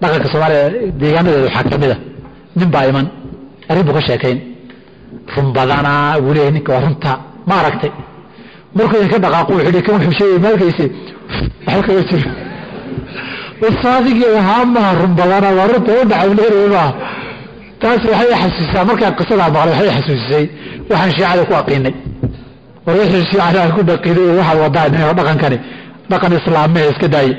A: Dhaqanka soomaalida deegaanadeeda waxaa ka mid a nin baa iman. Arrin buu ka sheekayn. Run badanaa buu leeyahay ninka waa runta. Ma aragtay markuu idinka dhaqaaqo wuxuu hi kan wuxuu sheegay maalkaysi waxba kaga jiro wasaadigii haa maha run badanaa waa runta u dhacawleeraya maaha taas waxay xasuusisaa markaa qisadaa maqlay waxay xasuusisay waxaan shiicada ku aqiinay. War wixii shiicana ku dhaqiday waxaad wadaan dhaqankani dhaqan islaamee iska daaye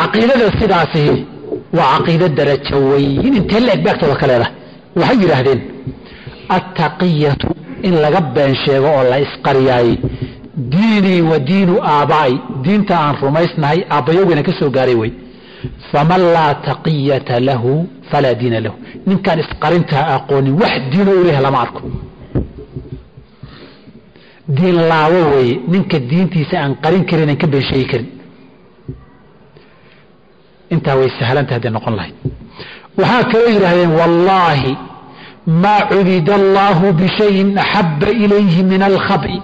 A: caqiidada sidaasi waa caqiido darajo weyn. Intee la eg baagtooda ka leedahay. Waxay yidhaahdeen attaqiyatu in laga been sheego oo la isqariyaayey diinii wa diinu aabba'i diinta aan rumaysnahay aabbayowgana ka soo gaaray wey faman laa taqiyata lahu falaa diina lahu. Ninkaan isqarintaa aqoonin wax diino u leh lama arko. Diin laawo weeye ninka diintiisa aan qarin karin aan ka been sheegi karin. Intaa way sahlanta hadday noqon lahayd. Waxaa kaloo yidhaahdeen wallaahi maa cubida allaahu bishayin axabba ilayhi min alkhab'i.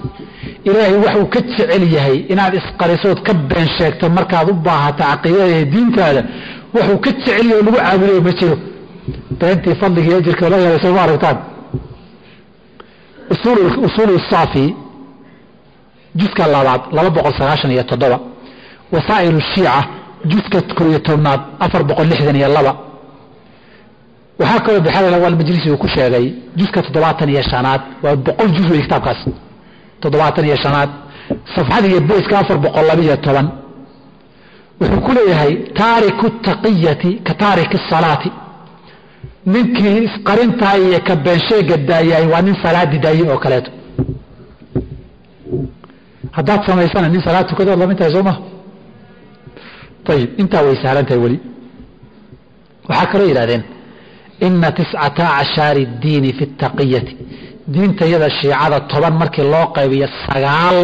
A: Ilaahay waxuu ka jecel yahay inaad isqarisood ka been sheegto markaad u baahata caqiidada iyo diintaada. Wuxuu ka jecel yahay oo lagu caabudayo ma jiro. Beentii fadligii ajirka la helay sooma aragtaan? Usuulu juska labaad laba boqol sagaashan iyo toddoba. Wasaa'ilu shiica juska kor iyo tobnaad afar boqol lixdan iyo laba waxaa kaloo bixaal awal majlisi uu ku sheegay juska toddobaatan iyo shanaad. Waa boqol juz wey kitaabkaas toddobaatan iyo shanaad. Safxada iyo boyska afar boqol labiyo toban. Wuxuu ku leeyahay taariku taqiyati ka taariki salaati. Ninkii isqarintaa iyo ka beensheega daayay waa nin salaadi daayey oo kaleeto. Haddaad samaysana nin salaad tukadood la mid tahay soo maha ayib intaa way sahlan tahay weli. Waxaa kaloo yidhahdeen ina tiscata cashaari اdiini fi اtaqiyati diinta yada shiicada toban markii loo qaybiyo sagaal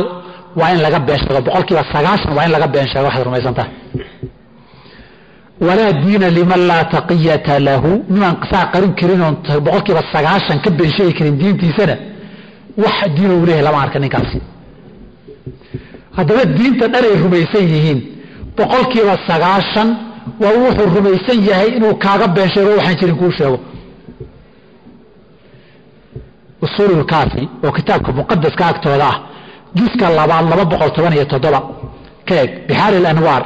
A: waa in laga been sheego boqol kiiba sagaashan waa in laga been sheego waxaad rumaysantaha walaa diina liman laa taqiyata lahu. Nimaan saa qarin karin oon boqol kiiba sagaashan ka been sheegi karin diintiisana wax diin u leeyahay lama arka ninkaasi. Haddaba diinta dhanay rumaysan yihiin boqol kiiba sagaashan waa wuxuu rumaysan yahay inuu kaaga been sheego waxaan jirin kuu sheego. Usuululkaafi oo kitaabka muqadaska agtooda ah juska labaad laba boqol toban iyo toddoba. Ka eg bixaari alanwaar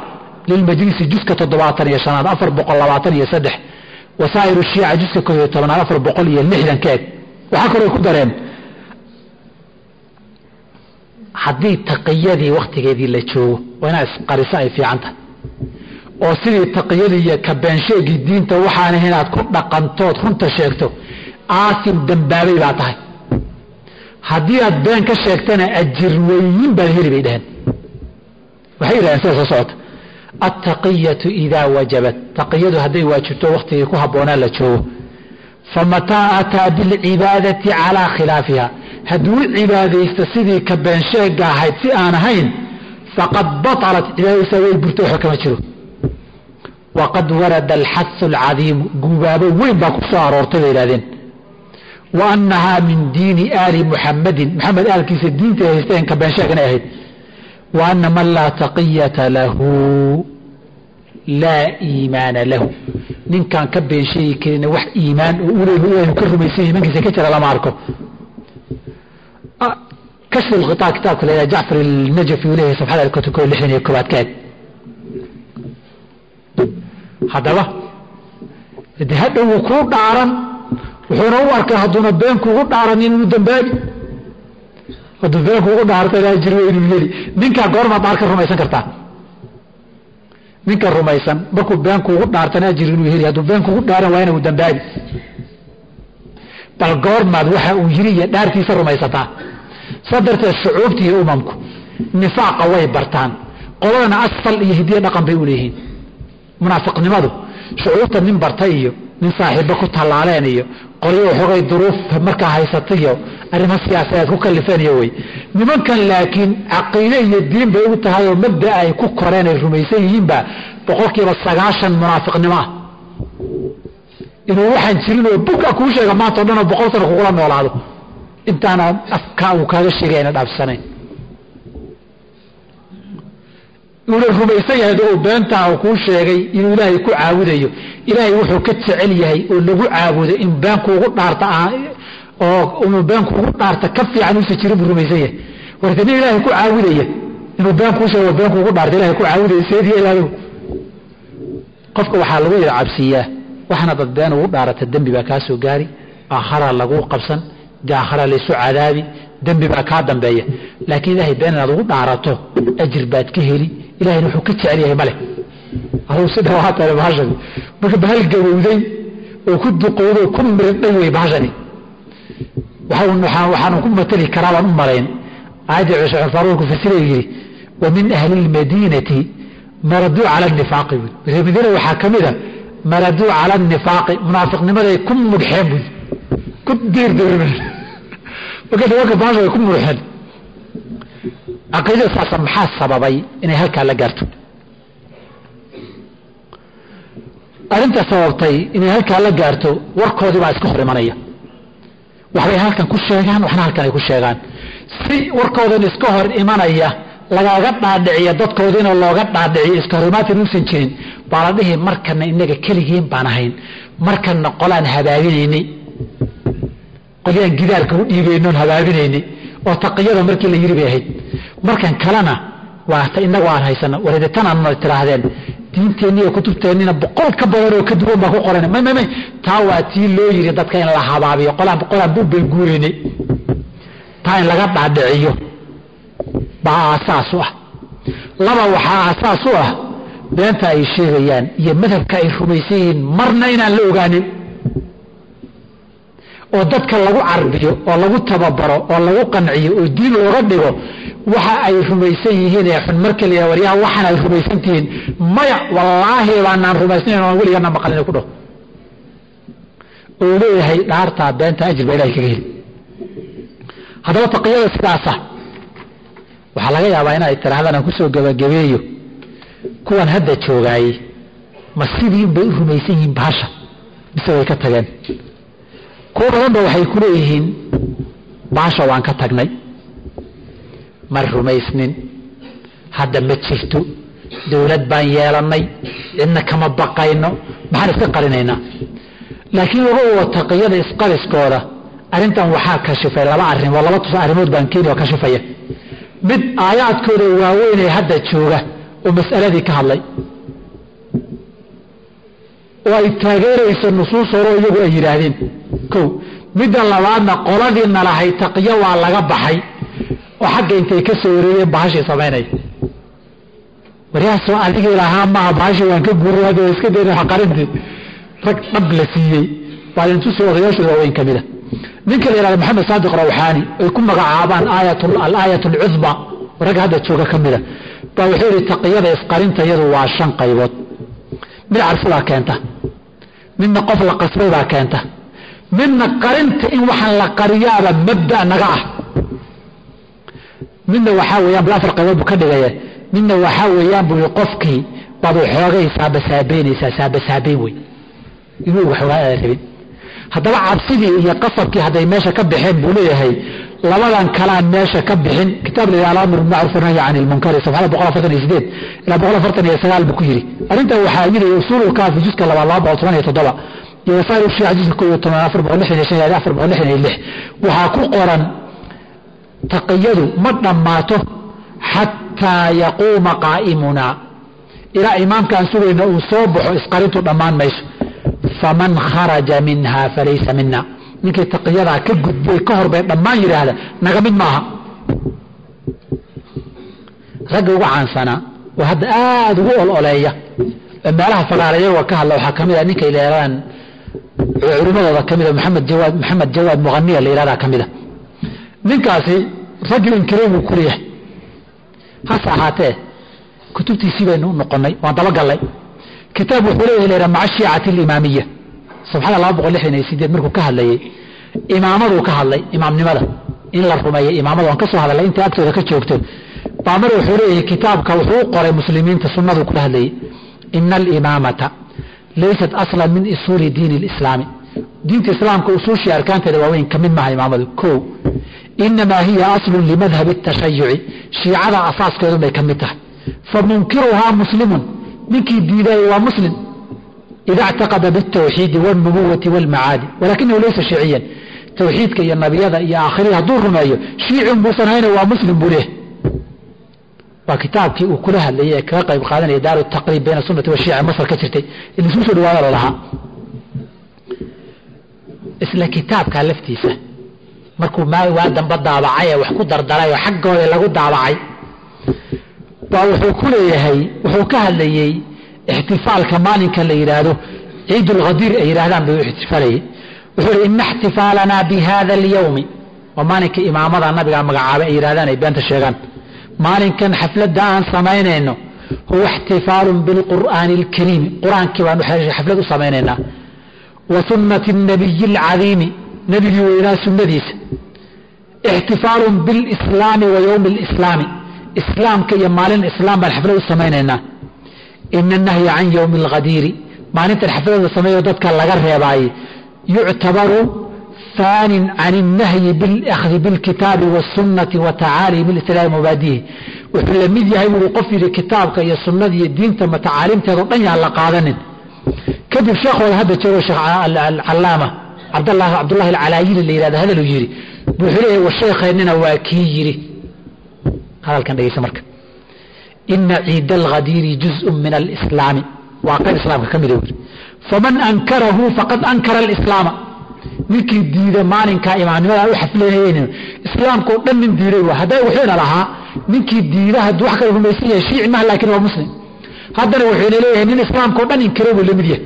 A: lilmajlisi juska toddobaatan iyo shanaad afar boqol labaatan iyo saddex. Wasaa'iru shiica juska koo iyo tobanaad afar boqol iyo lixdan ka eg waxaa kaloo ku dareen haddii taqiyadii wakhtigeedii la joogo waa inaad isqariso ay fiican tahay oo sidii taqiyadii iyo kabaansheegii diinta waxaana inaad ku dhaqantood runta sheegto aasim dambaabay baa tahay. Haddii aad been ka sheegtana ajir weyin baad heli bay dhaheen. Waxay yidhahdeen sida soo socota. Altaqiyatu idaa wajabat. Taqiyadu hadday waajibto wakhtigii ku habboonaa la joogo. Famataa ataa bilcibaadati calaa khilaafiha hadduu cibaadaysto sidii ka beensheega ahayd si aan ahayn faqad batalat cibaadadiisa way burto waxba kama jiro waqad warada alxasu alcadiimu gubaabo weyn baa ku soo aroortay bay yidhahdeen wa annahaa min diini aali muxamadin maxamed aalkiisa diinta haysteen ka beensheeg inay ahayd wa ana man laa taqiyata lahu laa iimaana lahu ninkaan ka beensheegi karin wax iimaan oo uleehu ka rumaysan iimankiisa ka jira lama arko kashf lkhitaa kitaabka la jacfar ilnajafi uu leeyahay safxada kotoko lixdan iyo koobaad ka haddaba de hadhow wuu kuu dhaaran wuxuuna u arkay hadduuna been kugu dhaaran inuu dambaabi hadduu been kugu dhaarta ajir weynuu heli ninkaa goormaad dhaar rumaysan kartaa. Ninka rumaysan markuu been kugu dhaartana ajir inuu heli. Hadduu been kugu dhaaran waa inuu dambaabi bal goormaad waxa uu yiri iyo dhaartiisa rumaysataa. Saa darteed shucuubta umamku nifaaqa way bartaan. Qoladana asal iyo hidiye dhaqan bay u munaafiqnimadu. Shucuubta nin barta iyo nin saaxiibo ku tallaaleen iyo qolyo waxoogay duruuf markaa haysata iyo arrimo siyaasadeed ku kalifeen iyo wey nimankan laakiin caqiide iyo diin bay u tahay oo mabda ay ku koreen ay rumaysan yihiinba boqolkiiba sagaashan munaafiqnimo ah. Inuu waxaan jirin oo buga kuu sheega maanta o dhan oo boqol sano kugula noolaado. Intaana afka uu kaaga sheegay ayna dhaafsanayn uuna rumaysan yahay oo beentaa uu kuu sheegay inuu ilaahay ku caabudayo. Ilaahay wuxuu ka jecel yahay oo lagu caabudo in been kuugu dhaarta oo inuu been kuugu dhaarta ka fiican uusa jirin buu rumaysan yahay. Warka nin ilaahay ku caabudaya inuu been kuu sheego been kuugu dhaarta ilahay ku caabudaya seediya ilaaligu qofka waxaa lagu yara cabsiiyaa waxaana dad been ugu dhaarata dembi baa kaa soo gaari aakhara laguu qabsan aakhara laysu cadaabi dembi baa kaa dambeeya. Laakiin ilaahay been inaad ugu dhaarato ajir baad ka heli ilahayna wuxuu ka jecel yahay male aduu si dhawaatale bahashani. Marka bahal gabowday oo ku duqowday ku mirdhay wey bahashani. Waxaanu ku mateli karaa u malayn. Aayaddii cusmaan faaruq ku fasira yidhi wa ahli lmadiinati maraduu cala nifaaqi buy reer madiina waxaa ka mid a maraduu cala nifaaqi munaafiqnimaday ku mudxeen buy ku diirdiirmeen marka nimanka bahasha way ku mudxeen caqiidada saasa maxaa sababay inay halkaa la gaarto? Arrinta sababtay inay halkaa la gaarto warkoodii baa iska hor imanaya. Waxbay halkan ku sheegaan waxna halkan ay ku sheegaan. Si warkoodan iska hor imanaya lagaaga dhaadhiciya dadkoodiina looga dhaadhiciyo iska horimaatan uusan jirin baa la dhihi markana inaga keligiin baan ahayn. Markana qolaan habaabinaynay qolyaan gidaarka u dhiibaynoon habaabinaynay oo taqiyada markii la yiri bay ahayd. Markan kalena waa inagu aan haysano. Wareedetanaanna tiraahdeen diinteenni iyo kutubteennina boqol ka badan oo ka duwan baa ku qoran may may may taa waa tii loo yiri dadka in la habaabiyo. Qolaan qolaan bubbay guurinay taa in laga dhaadhiciyo. Baa aasaas u ah. Laba waxaa aasaas u ah beenta ay sheegayaan iyo madhabka ay rumaysan yihiin marna inaan la ogaanin oo dadka lagu carbiyo oo lagu tababaro oo lagu qanciyo oo diin looga dhigo waxa ay rumaysan yihiin ee xun. Marka la waryaha waxaan ay rumaysan tihiin. Maya wallaahi baanaan rumaysnayn oon weligana maqalin ku dhaho leeyahay dhaartaa beenta ajir baa ilahay kaga heli. Haddaba taqiyada sidaasa waxaa laga yaabaa inay tirahdaan aan ku soo gabagabeeyo kuwan hadda joogaayey ma sidii bay u rumaysan yihiin bahasha mise way ka tageen kuwa badanba waxay ku leeyihiin bahasha waan ka tagnay ma rumaysnin hadda ma jirto dowlad baan yeelannay cidna kama baqayno maxaan iska qarinaynaa laakiin ogowa taqiyada isqariskooda arrintan waxaa kashifay laba arrim oo laba tus arrimood baan keeni oo kashifaya mid aayaadkooda waaweyn ee hadda jooga oo mas'aladii ka hadlay oo ay taageerayso nusuus horo iyagu ay yidhaahdeen. Kow midda labaadna qoladii nalahay taqiyo waa laga baxay. Oo xagga intay ka soo wareegeen bahashii samaynaya waryaasoo adigii lahaa maaha bahashii waan ka guuray hadda iska dayna xaqarintii rag dhab la siiyey. Waa intusii odayaashooda waaweyn ka mida ninka la yihahda maxamed saadiq rawxaani ay ku magacaabaan alaayat alcudma ragga hadda jooga ka mida baa wuxuu yihi taqiyada isqarinta iyadu waa shan qaybood. Mid carfibaa keenta midna qof la qasbay baa keenta. Midna qarinta in waxaan la qariyaaba mabda naga ah. Midna waxaa weyaan bal afar qaybood buu ka dhigaya. Midna waxaa weeyaan buu qofkii baad waxoogay saabasaabeynaysaa saabasaabeyn wey inuu waxoogaa aadan rabin haddaba cabsidii iyo qasabkii hadday meesha ka baxeen buu leeyahay labadan kalaan meesha ka bixin kitaab la yihahdo amr bimacruf nahyi can ilmunkari safxada boqol afartan iyo sideed ilaa boqol afartan iyo sagaal buu ku yidhi. Arrintan waxaa yidhi usuululkaafi juska labaad laba boqol toban iyo toddoba iyo wasaa'il shiica juska koo iyo toban afar boqol lixdan iyo shan iyo afar boqol lixdan iyo lix. Waxaa ku qoran taqiyadu ma dhammaato xataa yaquuma qaa'imunaa ilaa imaamkaan sugayna uu soo baxo isqarintu dhammaan mayso. Faman kharaja minha falaysa mina ninkii taqiyadaa ka gudbay ka hor dhammaan yidhaahda naga mid maaha. Ragga ugu caansanaa oo hadda aada ugu ololeeya. Ee meelaha fagaarayaga ka hadla waxaa ka mid a ninkay leeradaan culimadooda kamida maxamed jawaad maxamed jawaad muqaniya la yihahdaa ka mida ninkaasi raggii inkiray buu ku leeyahay hase ahaatee kutubtiisii baynu u noqonay waan dabagallay kitaab wuxuu leeyahay la yidhaha maca shiicati alimaamiya sabxada laba boqol lixdan iyo sideed markuu ka hadlayey imaamaduu ka hadlay imaamnimada. In la rumeeyo imaamada waan ka soo hadalay inta agtooda ka joogto. Baa mar wuxuu leeyahay kitaabka wuxuu qoray muslimiinta sunnaduu kula hadlayey ina alimaamata laysat aslan min usuuli diini lislaami. Diinta islaamka usuushii arkaanteeda waaweyn ka mid imaamadu. Ko inamaa hiya aslun limadhabi atashayuci shiicada asaaskeedu bay ka mid tahay. Famunkiruhaa muslimun. Ninkii diidaayey waa muslim ida اctaqada bالtawxiidi wاlnubuwati wاlmacaadi walakinahu laysa shiiciyan tawxiidka iyo nabiyada iyo aakhirada hadduu rumeeyo shiicin buusan hayna waa muslim buu leh waa kitaabkii uu kula hadlayay ee kaga qayb qaadanaya daaru taqriib bayna sunati washiica masr ka jirtay in isku soo dhawaada lalahaa isla kitaabkaa laftiisa markuu waa damba daabacay ee wax ku dardaray oo xaggooda lagu daabacay baa wuxuu ku leeyahay wuxuu ka hadlayey ixtifaalka maalinka la yidhaahdo ciidulkhadiir ay yidhahdaan buu ixtifaalayay wuxuu ihi ina ixtifaalanaa bi hada alyawmi maalinka imaamada nabiga magacaabay ay yidhahdaan ay beenta sheegaan maalinkan xafladda aan samaynayno huwa ixtifaalun bilqur'aani alkariimi qur'aankii baanu xaflad u samaynaynaa wa sunnati nabiyi alcadiimi nebigii weynaa sunnadiisa ixtifaalun bilslaami wa yowmi alislaami islaamka iyo maalin islaam baan xaflad u samaynaynaa ina annahya can yowmi alkhadiiri maalintan xafadada sameeyo dadka laga reebaaye yuctabaru faanin can innahyi bilakhdi bilkitaabi wasunnati wa tacaaliim mubaadihi. Wuxuu la yahay wuxuu qof yidhi kitaabka iyo sunnada iyo diinta ma dhan yaha la qaadanin. Kadib sheekhooda hadda joogo sheekh alcallaama cabdullahi alcalaayili la yihahda hadaluu yidhi. Wuxuu leeyahay wa sheekheennina waa kii yidhi. Hadalkan dhegeysa marka ina ciida alkhadiiri juzء min alislaami waa qayb islaamka ka mida wuri faman ankarahu faqad ankara alislaama ninkii diida maalinkaa imaamnimada u xaflanayn islaamkao dhan nin diiday wa hadda wuxuuna lahaa ninkii diida hadduu wax kale rumaysan yahay shiici maha laakin waa muslim haddana wuxuuna leeyahay nin islaamkao dhan inkire buu la mid yahay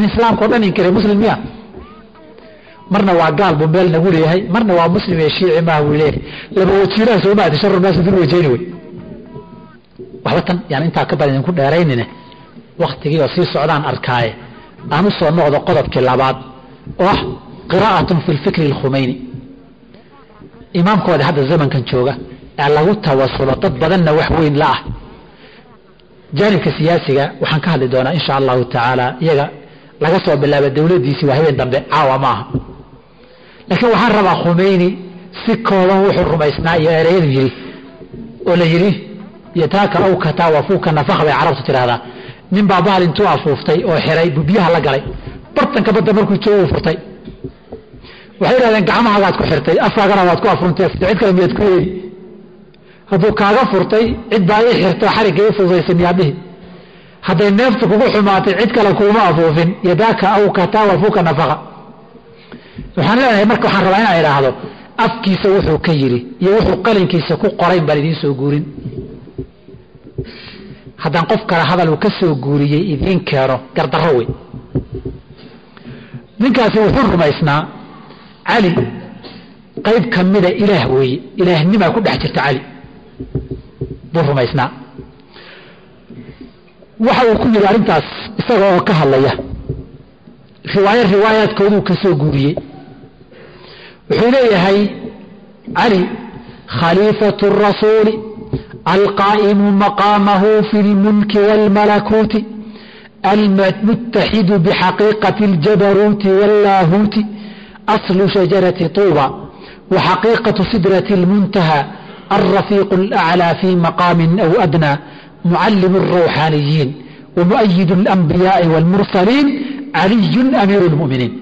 A: nin islaamkao dhan inkire muslim miya marna waa gaal buu meel nagu leeyahay marna waa muslim ee shiici maaha buu leeyahay laba wajiiraha soomaati sharu naasi dul wajeyni wey waxba tan yaan intaa ka badan idinku dheeraynine. Waktigii oo sii socdaan arkaaye aan u soo noqdo qodobkii labaad. Oo ah qiraa'atun fi lfikri alkhumeyni imaamkooda hadda zamankan jooga ee lagu tawasulo dad badanna wax weyn la ah. Jaanibka siyaasiga waxaan ka hadli doonaa insha allahu tacaala iyaga laga soo bilaaba dowladdiisii waa habeen dambe caawa ma aha. Laakiin waxaan rabaa khumeyni si kooban wuxuu rumaysnaa iyo ereyadu yidhi oo la yidhi yataaka awkata wafuuka nafaka bay carabtu tidhaahdaa. Nin baa bahal intuu afuuftay oo xiray buu biyaha la galay. Bartanka badda markuu joogu furtay. Waxay yidhahdeen gacmahagaad ku xirtay afaagana waad ku afruntay cid kale miyaad ku yeeli. Hadduu kaaga furtay cid baa ii xirtay xarigga ii fududaysay miyaad dhihi. Hadday neeftu kugu xumaatay cid kale kuuma afuufin. Yadaaka awkata wafuuka nafaka waxaan leenahay marka waxaan rabaa inaan idhaahdo afkiisa wuxuu ka yidhi iyo wuxuu qalinkiisa ku qorayn baan idiin soo guurin haddaan qof kale hadal uu ka soo guuriyey idiin keeno gardarro wey ninkaasi wuxuu rumaysnaa cali qayb ka mida ilaah weeye ilaahnimaa ku dhex jirta cali buu rumaysnaa. Waxa uu ku yidhi arrintaas isaga oo ka hadlaya riwaayo riwaayaadkooduu ka soo guuriyey. Wuxuu leeyahay cali khaliifatu rasuuli alqaa'imu maqaamahu fi lmulki wاlmalakuuti almutaxidu bxaqiiqati اljabaruuti wاllaahuuti aslu shajarati tuuba waxaqiiqatu sidrati اlmuntaha alrafiiqu اlأclى fi maqaami aw adnى mucallim الrawxaaniyiin wamuؤyid اlanbiyaaءi wاlmursaliin caliyu amiiru اlmuminiin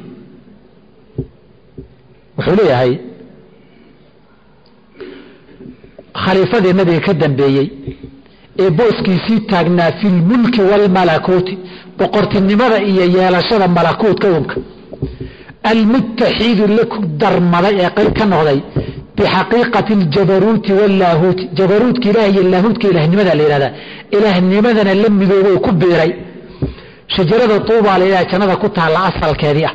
A: wuxuu leeyahay khaliifadii nabiga ka dambeeyey ee booskiisii taagnaa fi lmulki wاlmalakuuti boqortinimada iyo yeelashada malakuutka unka almutaxidu la darmaday ee qayb ka noqday bixaqiiqati aljabaruuti wallaahuuti jabaruutka ilaah iyo laahuutka ilaahnimada la yihahdaa ilaahnimadana la midoobo ku biiray. Shajarada tuubaa la yidhaha jannada ku taalla asalkeedii ah.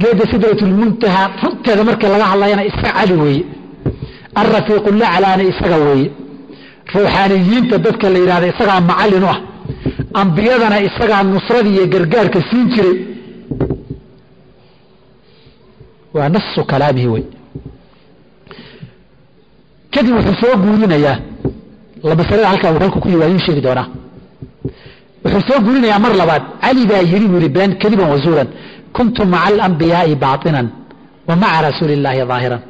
A: Geedda sidratulmuntaha runteeda markii laga hadlayana iska cali weeye alrafiiqu laclaana isaga weeye ruuxaaniyiinta dadka la yidhahda isagaa macallin u ah ambiyadana isagaa nusrada iyo gargaarka siin jiray waa nasu kalaamihi wey kadib wuxuu soo guurinayaa masalada halkaa uu ku yi waa sheegi doonaa wuxuu soo guurinayaa mar labaad cali baa yidhi buu yihi been kadiban wazuuran kuntu maca alambiyaai baatinan wa maca rasuuli illaahi daahiran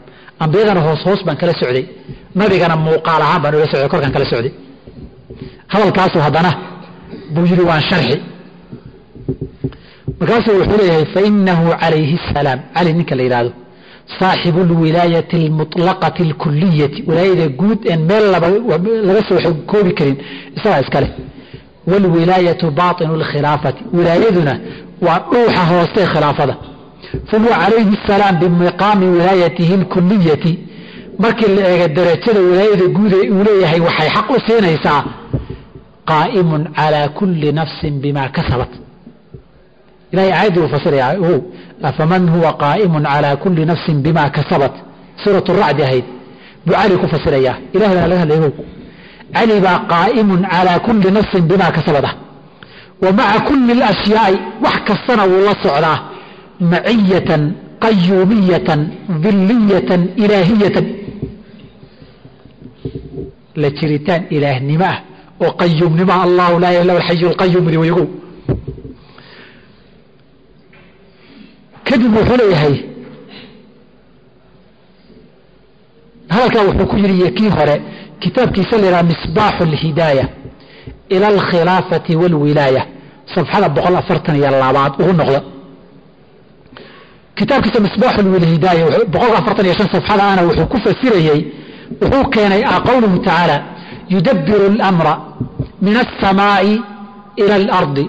A: ambiyadana hoos hoos baan kala socday nabigana muuqaal ahaan baan ula socday korkaan kala socday hadalkaasu haddana buu yidhi waan sharxi markaasuu wuxuu leeyahay fainahu calayhi asalaam cali ninka la yidhaahdo saaxibu lwilaayati almuطlaqati alkuliyati wilaayada guud een meel laga soo koobi karin isagaa iska leh wاlwilaayatu baطinu اlkhilaafati wilaayaduna waa dhuuxa hoostee khilaafada fahuwa calayhi asalaam bimiqaami wilaayatihi lkuliyati markii la eega darajada wilaayada guud ee uu leeyahay waxay xaq u siinaysaa qaa'imun calaa kulli nafsin bima kasabat. Ilahay aayaddii uu fasiraya afaman huwa qaa'imun calaa kulli nafsin bima kasabat? Suuratu racdi ahayd. Buu cali ku fasirayaa ilahay baa laga hadlaya cali baa qaa'imun calaa kulli nafsin bima kasabat ah wa maca kulli اlashyaai wax kastana wuu la socdaa maciyatan qayuumiyatan diliyatan ilaahiyatan la jiritaan ilaahnimo ah oo qayuumnimo allahu laa ilah illa alxayu alqayuum riwayagow kadib wuxuu leeyahay hadalkaa wuxuu ku yidhi iyo kii hore kitaabkiisa la yidhaha misbaaxu alhidaaya ila alkhilaafati walwilaaya safxada boqol afartan iyo labaad ugu noqda kitaabkiisa misbaaxu lhidaaya boqolka afartan iyo shan safxada ana wuxuu ku fasirayey wuxuu keenay qowluhu tacaala yudabiru اlamra min الsamaaءi ilى اlardi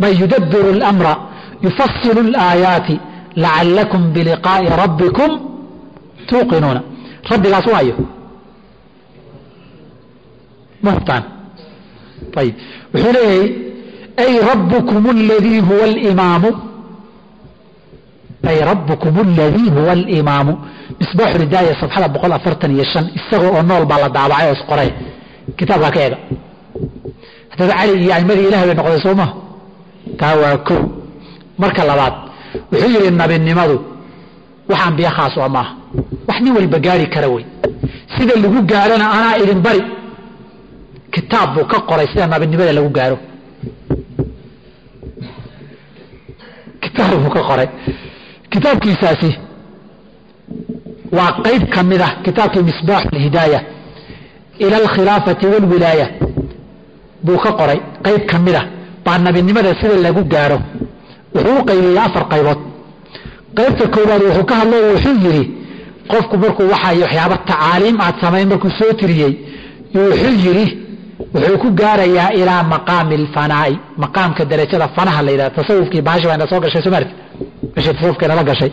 A: may yudabiru اlamra yufasilu اlaayaati lacalakum biliqaa'i rabbikum tuuqinuuna rabbigaas waayo ma hubtaan ayib wuxuu leeyahay ay rabbukum اladii huwa اlimaamu ay rabbukum اladii huwa اlimaamu misbaaxu ridaaya safxada boqol afartan iyo shan isagoo oo nool baa la daabacay oo isqoray. Kitaabkaa ka eega. Haddaba cali iyo aimadii ilahay bay noqday soo maha taa waa kow. Marka labaad wuxuu yidhi nabinimadu wax ambiye khaas oo maaha wax nin walba gaari kara wey. Sida lagu gaarana anaa idin bari. Kitaab buu ka qoray sida nabinimada lagu gaaro. Kitaab buu ka qoray kitaabkiisaasi waa qayb ka mid ah kitaabkii misbaax اlhidaaya ila alkhilaafati wاlwilaaya buu ka qoray qayb ka mid a baa nabinimada sida lagu gaaro wuxuu u qaybiyey afar qaybood. Qaybta koowaad wuxuu ka hadlo wuxuu yidhi qofku markuu waxay waxyaaba tacaaliim aad samayn markuu soo tiriyey wuxuu yidhi wuxuu ku gaarayaa ilaa maqaami alfanaa'i maqaamka darajada fanaha la yidhahda tasawufkii baashi baa ina soo gashay marti meesha tasawufka inala gashay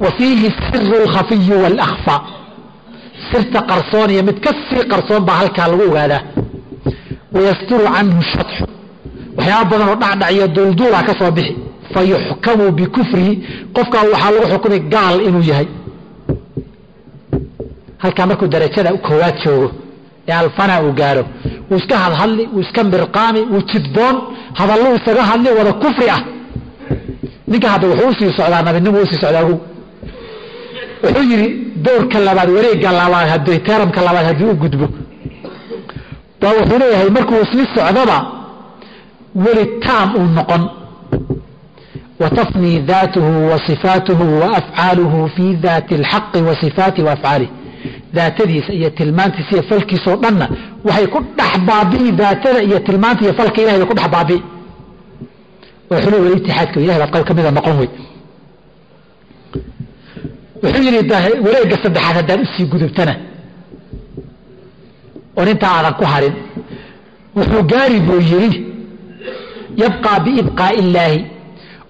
A: wa fiihi siru alkhafiyu sirta qarsoon iyo mid ka sii qarsoon baa halkaa lagu ogaadaa. Wayasturu canhu shatxu. Waxyaaba badan oo dhacdhac iyo duulduulaa ka soo bixi. Fa bikufrihi. Qofkaa waxaa lagu xukumay gaal inuu yahay. Halkaa markuu darajada koowaad joogo ee alfana uu gaaro wuu iska hadhadli wuu iska mirqaami wuu jidboon hadalluu isaga hadli wada kufri ah ninka hadda wuxuu u sii socdaa nabinimo u sii socdaa hu wuxuu yidhi dowrka labaad wareegga labaad haddii teramka labaad haddii u gudbo. Baa wuxuu leeyahay markuu sii socdaba weli taam uu noqon. Watafnii daatuhu wa sifaatuhu fii daati اlxaqi wa sifaati wa afcaalih daatadiisa iyo tilmaantiisa iyo falkiisao dhanna waxay ku dhex baabi'i daatada iyo tilmaanta iyo falka ilahay ku dhex baabi'i waa xulu weli itixaadka ilahay baad qayb ka mida noqon wey wuxuu yidhi wareegga saddexaad haddaad usii gudubtana oon intaa aadan ku harin wuxuu gaari buu yidhi yabqى biibqaaءi illaahi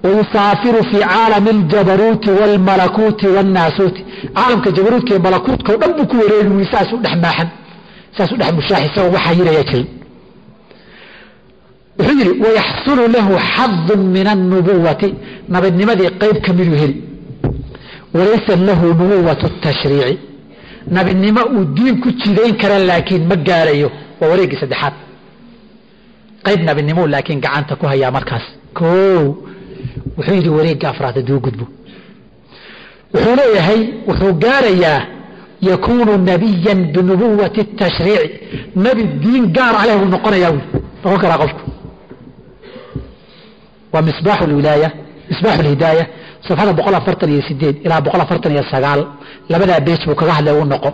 A: wayusaafiru fii caalami aljabaruuti wاlmalakuuti wاnnaasuuti caalamka jabaruutka iyo malakuutka o dhan buu ku wareegi wi saasuu dhex maaxan saasuu dhex mushaax isagoo waxaa yiraya jirin wuxuu yidhi wayaxsulu lahu xadu min anubuwati nabadnimadii qayb ka miduu heli. Walaysa lahu nubuwat tashriici. Nabidnimo uu diin ku jidayn kara laakiin ma gaarayo. Waa wareegii saddexaad. Qayb nabidnimo laakiin gacanta ku hayaa markaas. O wuxuu yidhi wareegga afraad hadduu gudbo wuxuu leeyahay wuxuu gaarayaa yakuunu nabiyan binubuwati tashriici. Nabi diin gaar ah leh noqonayaa wi noqon karaa qofku waa misbaax wilaaya misbaax اlhidaaya safxada boqol afartan iyo sideed ilaa boqol afartan iyo sagaal. Labadaa beej buu kaga hadlay u noqo.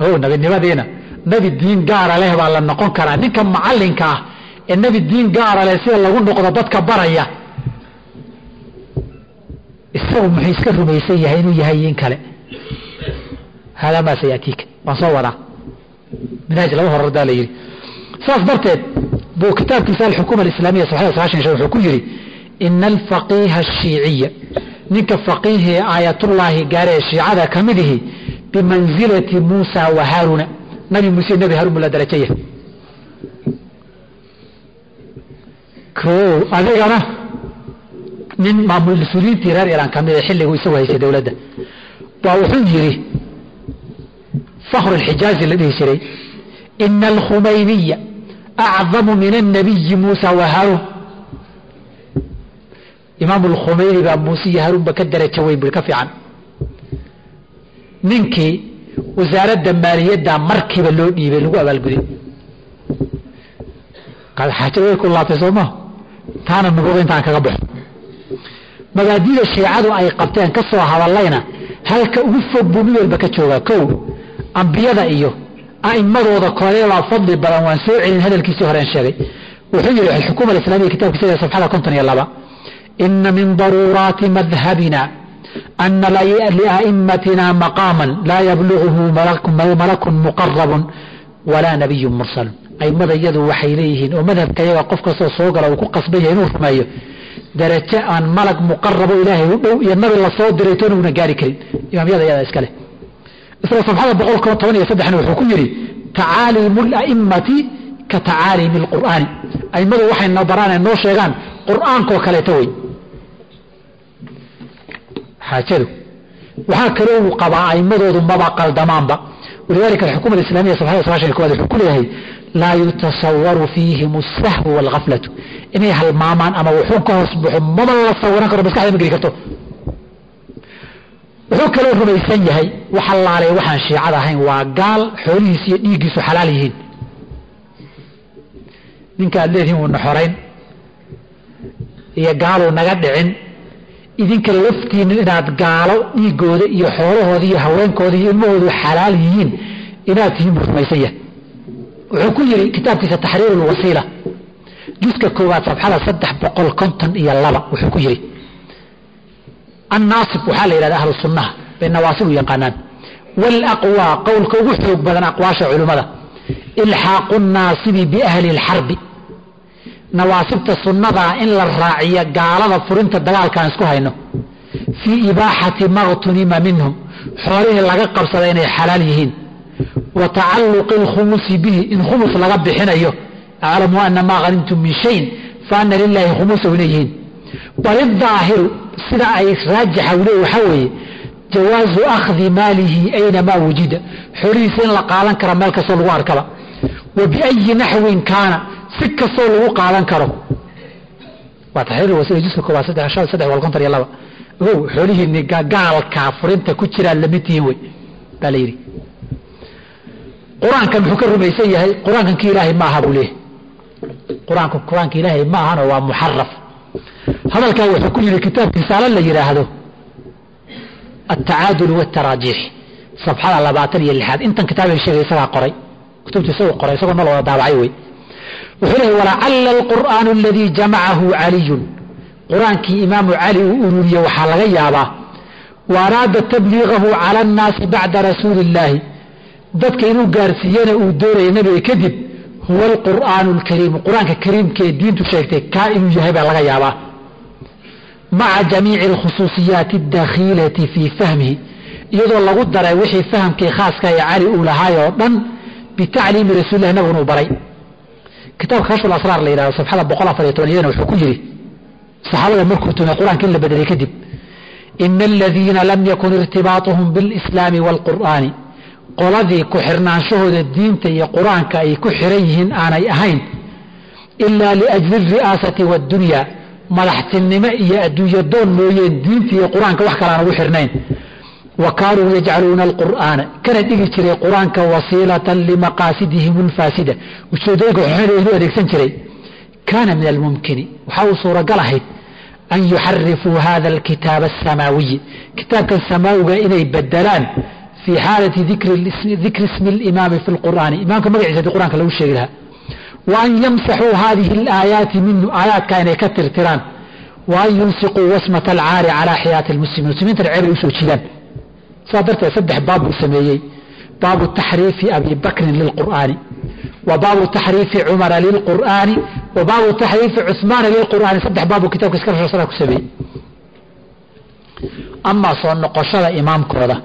A: O nabinimadiina nebi diin gaara leh baa la noqon karaa. Ninka macalinka ah ee nebi diin gaara leh sida lagu noqdo dadka baraya isagu muxuu iska rumaysan yahay inuu yahay in kale. Haadaa maa sayatiika waan soo wadaa. Minhaaj laba horordaa la yidhi. Saas darteed buu kitaabkiisa alxukuma alislaamiya wuxuu ku yidhi ina alfaqiiha ashiiciya ninka faqiihee aayatullaahi gaare ee shiicada ka mid ihi muusa wa haaruna. Nabi muuse nabi haarun buu la darajo yahay adigana nin mas'uuliyiintii reer iran ka mida xilligu isagu haysay dowladda. Baa wuxuu yidhi fakhr alxijaazi la dhihi jiray ina alkhumayniya acdamu min annabiyi muusa wa haaruun imaam alkhumayni baa muuse iyo haruunba ka darajo weyn bui ka fiican ninkii wasaaradda maaliyadda markiiba loo dhiibay lagu abaalguday xaaja way ku laabtay soo maa taana nubuuq intaan kaga baxo magaadida shiicadu ay qabteen ka soo hadallayna halka ugu fog buu mid walba ka joogaa kow ambiyada iyo a'immadooda koleebaa fadli badan waan soo celin hadalkiisii horeen sheegay. Wuxuu yidhi alxukuma alislamiya kitabkiisa safxada konton iyo laba ina min daruuraati madhabina ana lia'immatina maqaaman laa yabluguhu malakun muqarabun walaa nabiyun mursalun. Aimada iyadu waxay leeyihiin oo madhabka iyaga qof kastoo soo gala uu ku qasban yahay inuu rumeeyo darajo aan malag muqarabo ilaahay u dhow iyo nabi la soo diray toonuguna gaari karin. Imaamyada iyada iska leh isla safxada boqol toban iyo saddexna wuxuu ku yidhi tacaaliimu ala'immati ka tacaaliimi alqur'aani a'immadu waxay noo baraan noo sheegaan qur'aankoo kaleeto wey xaajadu waxaa kaloo uu qabaa a'immadoodu maba qaldamaanba walidalika alxukuma alislamiya safxada sagaashan iyo wuxuu ku leeyahay laa yutasawaru fiihim asahwu walghaflatu. Inay halmaamaan ama wuxuu ka hoos baxo maba la sawiran karo maskaxda ma geli karto wuxuu kaloo rumaysan yahay wax allaalay waxaan shiicada ahayn waa gaal xoolihiis iyo dhiiggiisu xalaal yihiin. Ninka aad leedihiin wuuna xorayn iyo gaaluu naga dhicin. Idinka laftiinna inaad gaalo dhiigooda iyo xoolahooda iyo haweenkooda iyo ilmahoodu xalaal yihiin inaad tihiin buu rumaysan yahay. Wuxuu ku yidhi kitaabkiisa taxriir lwasiila juska koowaad sabxada saddex boqol konton iyo laba wuxuu ku yidhi annaasib waxaa la yidhahda ahlu sunnaha bay nawaasib u yaqaanaan waalaqwaa qowlka ugu xoog badan aqwaasha culimmada ilxaaqu nnaasibi biahli lxarbi nawaasibta sunnadaa in la raaciyo gaalada furinta dagaalkaan isku hayno fii ibaaxati maqtunima minhum xoolihii laga qabsada inay xalaal yihiin wa tacalluqi alkhumusi bihi in khumus laga bixinayo aclamu ana maa hanimtum min shayin fa lilaahi khumusahu inay yihiin bal idaahiru sida ay raajixa u le waxaa weeye jawaazu akhdi maalihi aynamaa wujida. Xoolihiisa in la qaadan kara meel kastoo lagu arkaba wa naxwin kaana si kastoo lagu qaadan karo. Waa taxriir wasiila juska koobaad saddex saddex wal konton iyo laba. Ogow xoolihiini gaalka furinta ku jiraan la mid tihiin wey baa la yidhi. Qur'aankan muxuu ka rumaysan yahay qur'aankan ki ilaahay ma buu leeyahay. Qur'aanku qur'aanka ilaahay ma ahano waa muxaraf hadalkaa wuxuu ku yidhi kitaab risaalo la yidhaahdo altacaadul wاtaraajiix sabxada labaatan iyo lixaad. Intan kitaabay sheegay isagaa qoray. Kutubta isagoo qoray isagoo nal wada daabacay wey. Wuxuu leeyahy walacala alqur'aanu aladii jamacahu caliyun. Qur'aankii imaamu cali uu ururiye waxaa laga yaabaa wa araada tabliigahu cala annaasi bacda rasuuli illaahi dadka inuu gaarsiiyana uu doonaya nebiga kadib huwa alqur'aanu alkariimu qur'aanka kariimkaee diintu sheegtay kaa inuu yahay baa laga yaabaa maca jamiici alkhusuusiyaati addakhilati fii fahmihi iyadoo lagu daray wixii fahamkii khaaska ee cali uu lahaay oo dhan bitacliimi rasuulilah nabiguna uu baray kitaabka kashful asraar la yidhahdo safxada boqol afar iyo toban iyadana wuxuu ku yidhi saxaabada markuu tumay qur'aanka in la bedelay kadib ina aladiina lam yakun irtibaatuhum biاlislaami wاlqur'aani qoladii ku xirnaanshahooda diinta iyo qur'aanka ay ku xiran yihiin aanay ahayn ilaa liajli alri'aasati waaddunya madaxtinimo iyo adduunyo doon mooyeen diinta iyo qur'aanka wax kale ugu xirnayn. Wa kaanuu yajcaluuna alqur'aana. Kana dhigi jiray qur'aanka wasiilatan limaqaasidihim alfaasida. Ujeedooyinka xuxunayu adeegsan jiray. Kaana min almumkini. Waxaa uu suuragal ahayd an yuxarifuu hada alkitaaba asamaawiyi kitaabkan samaawiga inay bedelaan fii xaalati dikri ismi alimaami fi lqur'aani imaamka magaciisa haddii qur'anka lagu sheegi lahaa wa an yamsaxuu hadihi alaayaati minhu aayaadka inay ka tirtiraan wa an yunsiquu wasmata alcaari calaa xayaati lmuslimiin muslimiintana ceebay u soo jiidaan saa darteed saddex baab buu sameeyey baabu taxriifi abi bakrin lilqur'aani wa baabu taxriifi cumara lilqur'aani wa baabu taxriifi cuhmaana lilqur'aani saddex baabu kitabka iska rashasana ku sameeyey amaa soo noqoshada imaamkooda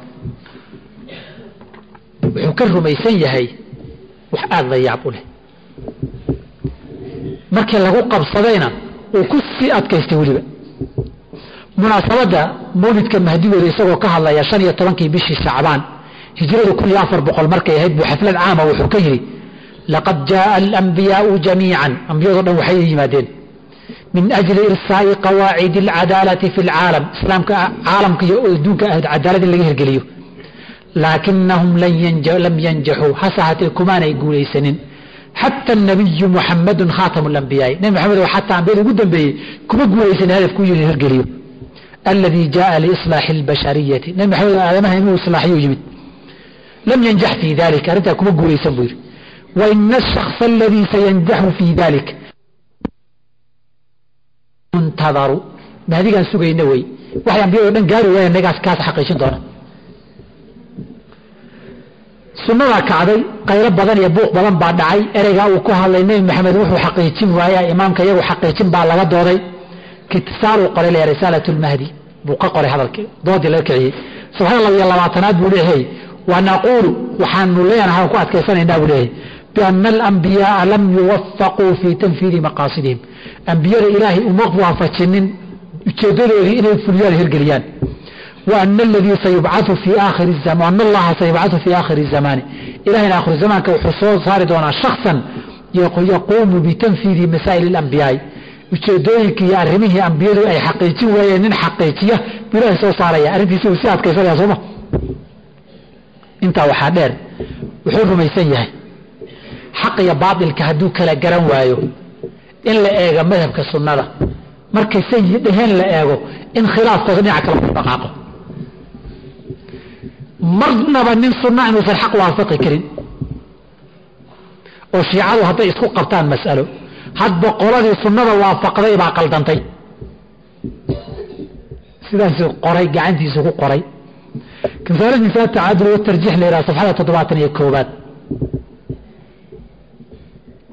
A: markii lagu qabsadayna uu ku sii adkaystay weliba. Munaasabadda mawlidka mahdigoeda isagoo ka hadlaya shan iyo tobankii bishii shacbaan hijrada kun iyo afar boqol markay ahayd buu xaflad caama wuxuu ka yidhi laqad jaaa alambiyaau jamiican. Ambiyado dhan waxay yimaadeen min ajli irsaa'i qawaacidi alcadaalati fi lcaalam islaamka caalamka iyo adduunka cadaalad laga hirgeliyo. Laakinahum lam yanjaxuu hase hatee kumaanay guulaysanin xata nabiyu muxamadu khaatam lambiyaai nebi maxamed oo xataa ambiyada ugu dambeeyey kuma guulaysan hadaf ku yimi hirgeliyo aladii jaaa liislaaxi اlbashariyati nebi maxamed aadamaha inuu islaaxiyo yimid lam yanjax fii dalika arrintaa kuma guulaysan buu yidhi waina ashaksa aladii sayanjaxu fii dalik muntadaru mahdigaan sugayna wey waxay ambiyada dhan gaari waaya nagaas kaas xaqiijin doona sunnadaa kacday qaylo badan iyo buuq badan baa dhacay. Ereygaa uu ku hadlay nebi maxamed wuxuu xaqiijin waaya imaamka iyagu xaqiijin baa laga dooday. Kitisaaluu qoray le risaalat lmahdi buu ka qoray hadalkii doodii laga kiciyey sabxada labiyo labaatanaad buu leeyahay wa naquulu waxaanu leenahay ku adkaysanaynaa buu leeyahay biana alambiyaaa lam yuwafaquu fii tanfiidi maqaasidihim. Ambiyada ilaahay uma waafajinin ujeedadoodii inay fuliyaan hirgeliyaan وأن الذي سيبعث في آخر الزمان وأن الله سيبعث في آخر الزمان إلهنا آخر الزمان كوحصول صار دونا شخصا يقوم بتنفيذ مسائل الأنبياء ujeedooyinkii iyo arrimihii ambiyadu ay xaqiijin waayeen nin xaqiijiya bilahi soo saaraya arrintiisi uu si adkaysanaya sooma intaa waxaa dheer wuxuu rumaysan yahay xaq iyo baatilka hadduu kala garan waayo in la eego madhabka sunnada markay say dheheen la eego in khilaafkooda dhinaca kale ku dhaqaaqo marnaba nin sunna inuusan xaq waafaqi karin. oo shiicadu hadday isku qabtaan mas'alo. Hadba qoladii sunnada waafaqday baa qaldantay. Sidaasuu qoray gacantiisu ku qoray. Kasaala misaal tacadul watarjiix la yidhaha safxada toddobaatan iyo koobaad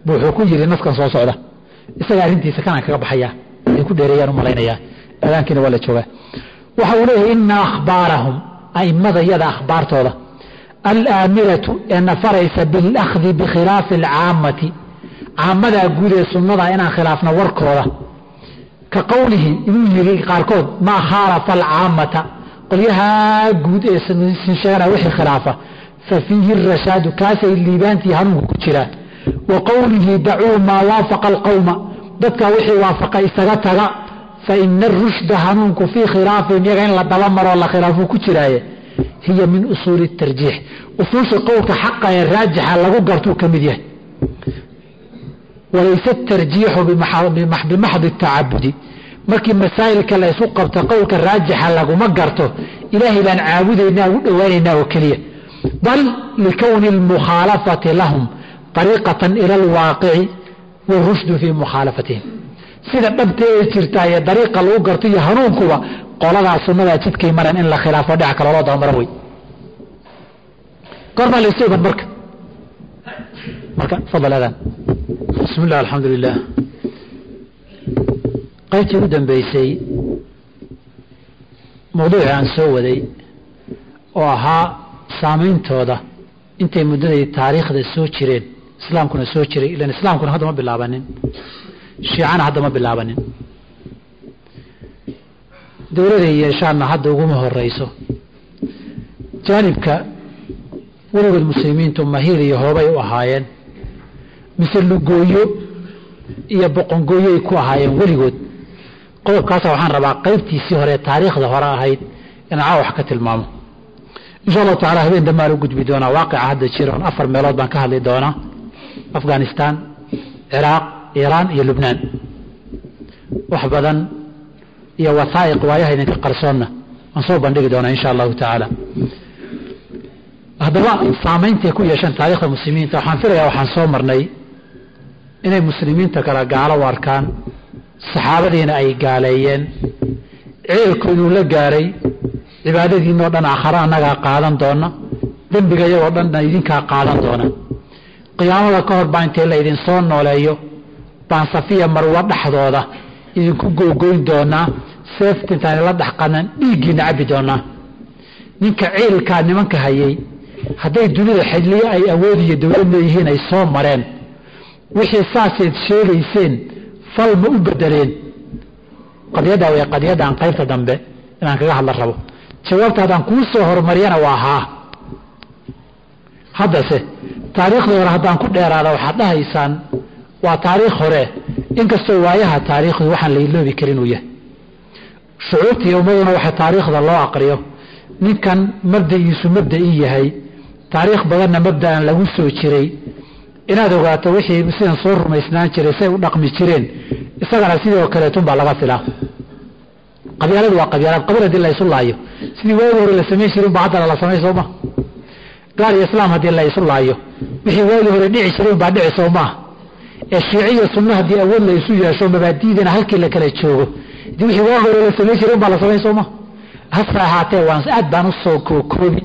A: bu wuxuu ku yidhi naskan soo socda. Isaga arrintiisa kanaan kaga baxayaa ay ku dheereeyaan u malaynayaa aadaankiina waa la joogaa. Waxa uu leeyahay ina akhbaarahum aimada yada akhbaartooda. Alaamiratu ee nafaraysa bilahdi bikhilaafi alcaammati. Caammadaa guud ee sunnadaa inaan khilaafna warkooda. Ka qowlihi inuu yiri qaarkood maa khaalafa alcaamata qolyahaa guud ee sheegana wixii khilaafa. Fa fiihi arashaadu kaasay liibaantii hanuunka ku jiraa wa qowlihi dacuu maa waafaqa alqowma dadka wixii waafaqa isaga taga faina arushda hanuunku fii khilaafihim iyaga in la dabamaroo la khilaafuu ku jiraaye hiya min usuuli tarjiix usuusha qowlka xaqa ee raajixa lagu gartuu ka mid yahay walayse tarjiixu bimaxdi tacabudi markii masaa'ilka la isu qowlka raajixa laguma garto ilaahay baan caabudaynaa ugu dhowaanaynaa oo keliya bal likowni اlmukhaalafati lahum طariiqatan ila alwaaqici warushdu fii mukhaalafatihim sida dhabta ay jirtaa iyo dariiqa lagu garto iyo hanuunkuba qoladaa sunnadaa jidkay mareen in la khilaafo dhinac kale loo dabamaro wey goormaa laysu iman marka. Marka fadal adaan bismi illah alxamdu lilah qaybtii ugu dambeysay mawduucii aan soo waday oo ahaa saameyntooda intay muddaday taariikhda soo jireen islaamkuna soo jiray ilan islaamkuna hadda ma bilaabanin shiicana hadda ma bilaabanin dowladay yeeshaanna hadda uguma horeyso jaanibka weligood muslimiintu mahiil iyo hoobay u ahaayeen mise lugooyo iyo boqongooyoay ku ahaayeen weligood qodobkaasa waxaan rabaa qaybtiisii hore taariikhda hore ahayd inaan caa wax ka tilmaamo insha allahu tacala habeen dambaan u gudbi doonaa waaqica hadda jiroon afar meelood baan ka hadli doonaa afghanistan ciraaq iiraan iyo lubnaan. Wax badan iyo wasaa'iq waayaha idinka qarsoonna. Waan soo bandhigi doonaa insha allahu tacaala. Haddaba saameyntay ku yeesheen taarikhda muslimiinta waxaan filayaa waxaan soo marnay inay muslimiinta kale gaalo u arkaan saxaabadiina ay gaaleeyeen ceelku inuu la gaaray cibaadadiinoo dhan aakhare annagaa qaadan doona dembiga iyagoo dhanna idinkaa qaadan doona. Qiyaamada ka hor baa intee laydin soo nooleeyo baan safiya marwo dhexdooda idinku googoyn doonaa seefta intaan la dhexqanan dhiiggiina cabbi doonaa ninka ciilkaa nimanka hayay hadday dunida xidliyo ay awood iyo dowlad leeyihiin ay soo mareen. Wixii saaseed sheegayseen fal ma u bedeleen qadiyaddaa way qadiyadaan qaybta dambe inaan kaga hadla rabo. Jawaabta haddaan kuu soo horumariyana waa haa. Haddase taariikhdii hore haddaan ku dheeraada waxaad dhahaysaan waa taariikh hore. Inkastoo waayaha taariikhdu waxaan la iloobi karin uu yahay. Shucuurta iyo ummaduna waxa taariikhda loo aqriyo. Ninkan mabda'iisu mabda'ii yahay. Taariikh badanna mabda'an lagu soo jiray. Inaad ogaato wixii sidan soo rumaysnaan jiray say u dhaqmi jireen. Isagana sidoo kaleetun baa laga filaa. Qabyaaladu waa qabyaalad. Qabiil haddii la laayo. Sidii waagi hore la samayn jirin ba haddana la samay sooma gaal iyo islaam haddii la laayo. Wixii waagi hore dhici jiray baa dhici soo maaha ee shiiciya sunna haddii awood la isu yeesho mabaadiidana halkii la kala joogo. Hadii wixii waagi hore la samayn jirin baa la samay sooma hase ahaatee waan aad baan u soo kookoobi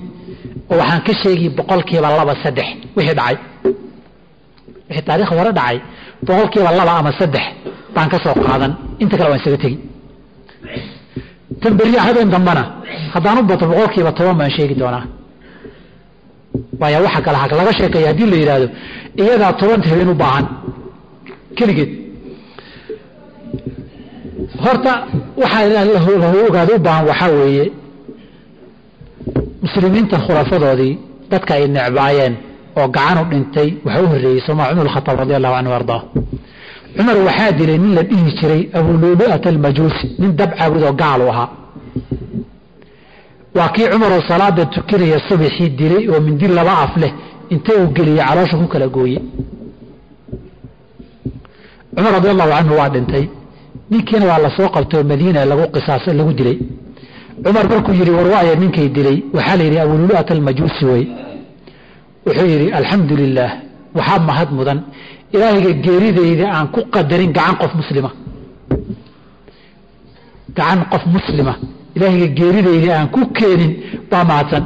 A: oo waxaan ka sheegi boqolkiiba laba saddex. Wixii dhacay. Wixii taarikhda hore dhacay boqolkiiba laba ama saddex baan ka soo qaadan. Inta kale waan isaga tegi tan berri habeen dambana haddaan u bato boqolkiiba toban baan sheegi doonaa. Waayo waxa kale laga sheekeeya haddii la yidhaahdo iyadaa toban habeen u baahan keligeed. Horta waxaa la ogaada u baahan waxaa weeye muslimiinta khulafadoodii dadka ay necbaayeen oo gacan u dhintay waxa u horreeyey sooma cumar khataab radi allahu canhu ardaa cumar waxaa dilay nin la dhihi jiray abuluulu'at almajuusi nin dab caabudoo gaal u ahaa. Waa kii cumaroo salaada tukinaya subaxii dilay oo mindi laba af leh inta uu geliyey caloosha ku kala gooye cumar radi allahu canhu waa dhintay. Ninkiina waa la soo qabtay oo madiina lagu qisaas lagu dilay. Cumar markuu yidhi warwaaya ninkay dilay. Waxaa la yidhi abuluulu'at almajuusi wey wuxuu yidhi alxamdu lilaah waxaa mahad mudan. Ilaahayga geeridayda aan ku qadarin gacan qof muslima. Gacan qof muslima. Ilaahayga geeridayda aan ku keenin baa mahadsan.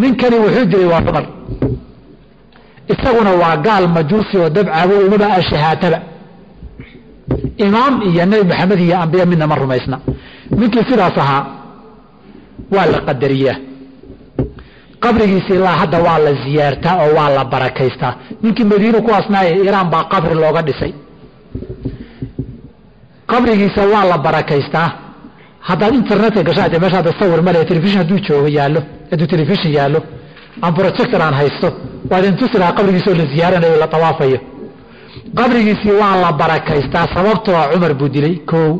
A: Ninkani wuxuu dilay waa cumar. Isaguna waa gaal majuusi oo dabcaabo umaba ashahaataba imaam iyo nebi maxamed iyo ambiya midna ma rumaysna. Ninkii sidaas ahaa waa la qadariyaa qabrigiisa ilaa hadda waa la ziyaartaa oo waa la barakaystaa. Ninkii madiine ku asnaaya iraan baa qabri looga dhisay. Qabrigiisa waa la barakaystaa. Haddaad internetka gashaa dee meesha sawir male telefishin hadduu joogo yaallo hadduu telefishin yaallo aan projector aan haysto waa idin tusi lahaa qabrigiisa oo la ziyaaranayo la tawaafayo qabrigiisii waa la barakaystaa sababtoo cumar buu dilay. Kow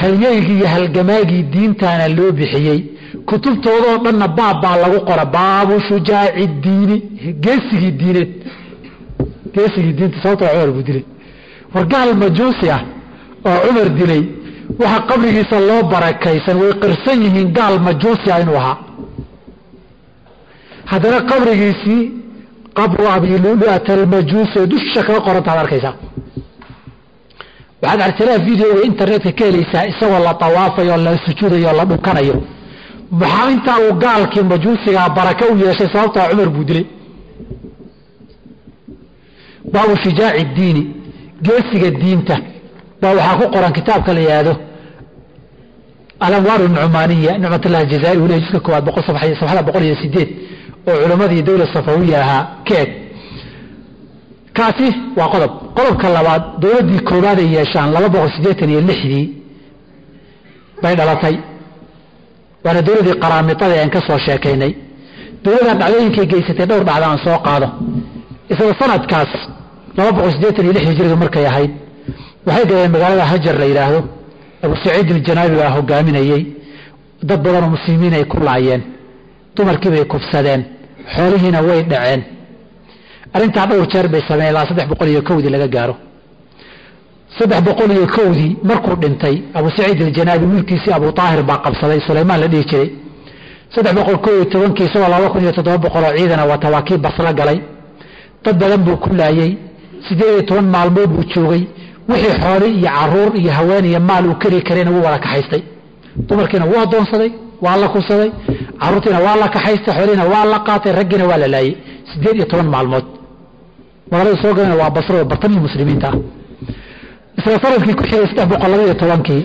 A: halyeygii iyo halgamaagii diintaana loo bixiyey. Kutubtoodoo dhanna baab baa lagu qora baabu shujaaci diini geesigii diineed geesigii diinta sababtoo cumar buu dilay. War gaal majuusi ah oo cumar dilay waxa qabrigiisa loo barakaysan way qirsan yihiin gaal majuusi ah inuu ahaa. Haddana qabrigiisii qabru abilulu'at almajuusi oo dusha kaga qorantaad arkaysaa. Waxaad artiraha videoga internetka ka helaysaa isagoo la tawaafayo la sujuudayo la dhunkanayo maxaa intaa uu gaalkii majuusigaa baraka u yeeshay sababtaa cumar buu dilay. Baabu shijaaci diini geesiga diinta. Baa waxaa ku qoran kitaabka la yihahdo alanwaar nucmaaniya nicmatullah aljazairi weliba jiska koowaad boqol safxada boqol iyo sideed oo culammadii dowlad safawiya ahaa keeg. Kaasi waa qodob. Qodobka labaad dowladdii koowaad ay yeeshaan laba boqol siddeetan iyo lixdii bay dhalatay. Waana dowladdii qaraamitada aan ka soo sheekaynay. Dowladdan dhacdooyinkay geysatay dhowr dhacda aan soo qaado. Isla sanadkaas laba boqol siddeetan iyo lix hijriga markay ahayd waxay galeen magaalada hajar la yidhaahdo abu saciid iljanaabi baa hogaaminayey dad badanoo muslimiin ay ku laayeen dumarkii bay kufsadeen. Xoolihiina way dhaceen. Arrintaa dhowr jeer bay sameeyeen ilaa saddex boqol iyo kowdii laga gaaro. Saddex boqol iyo kowdii markuu dhintay abu saciid iljanaabi wiilkiisii abu aahir baa qabsaday sulaymaan la dhihi jiray. Saddex boqol ko iyo tobankii isagoo laba kun iyo toddoba boqoloo ciidana waa kii basla galay. Dad badan buu ku laayey siddeed iyo toban maalmood buu joogay. Wixii xooli iyo carruur iyo haween iyo maal uu keri karayna wuu wada kaxaystay. Dumarkiina wuu addoonsaday waa la kubsaday caruurtiina waa la kaxaystay xoolihiina waa la qaatay raggiina waa la laayey siddeed iyo toban maalmood. Magaalada soo galayna waa basro bartamihii muslimiinta ah. Isla sannadkii ku xigay saddex boqol labaiyo tobankii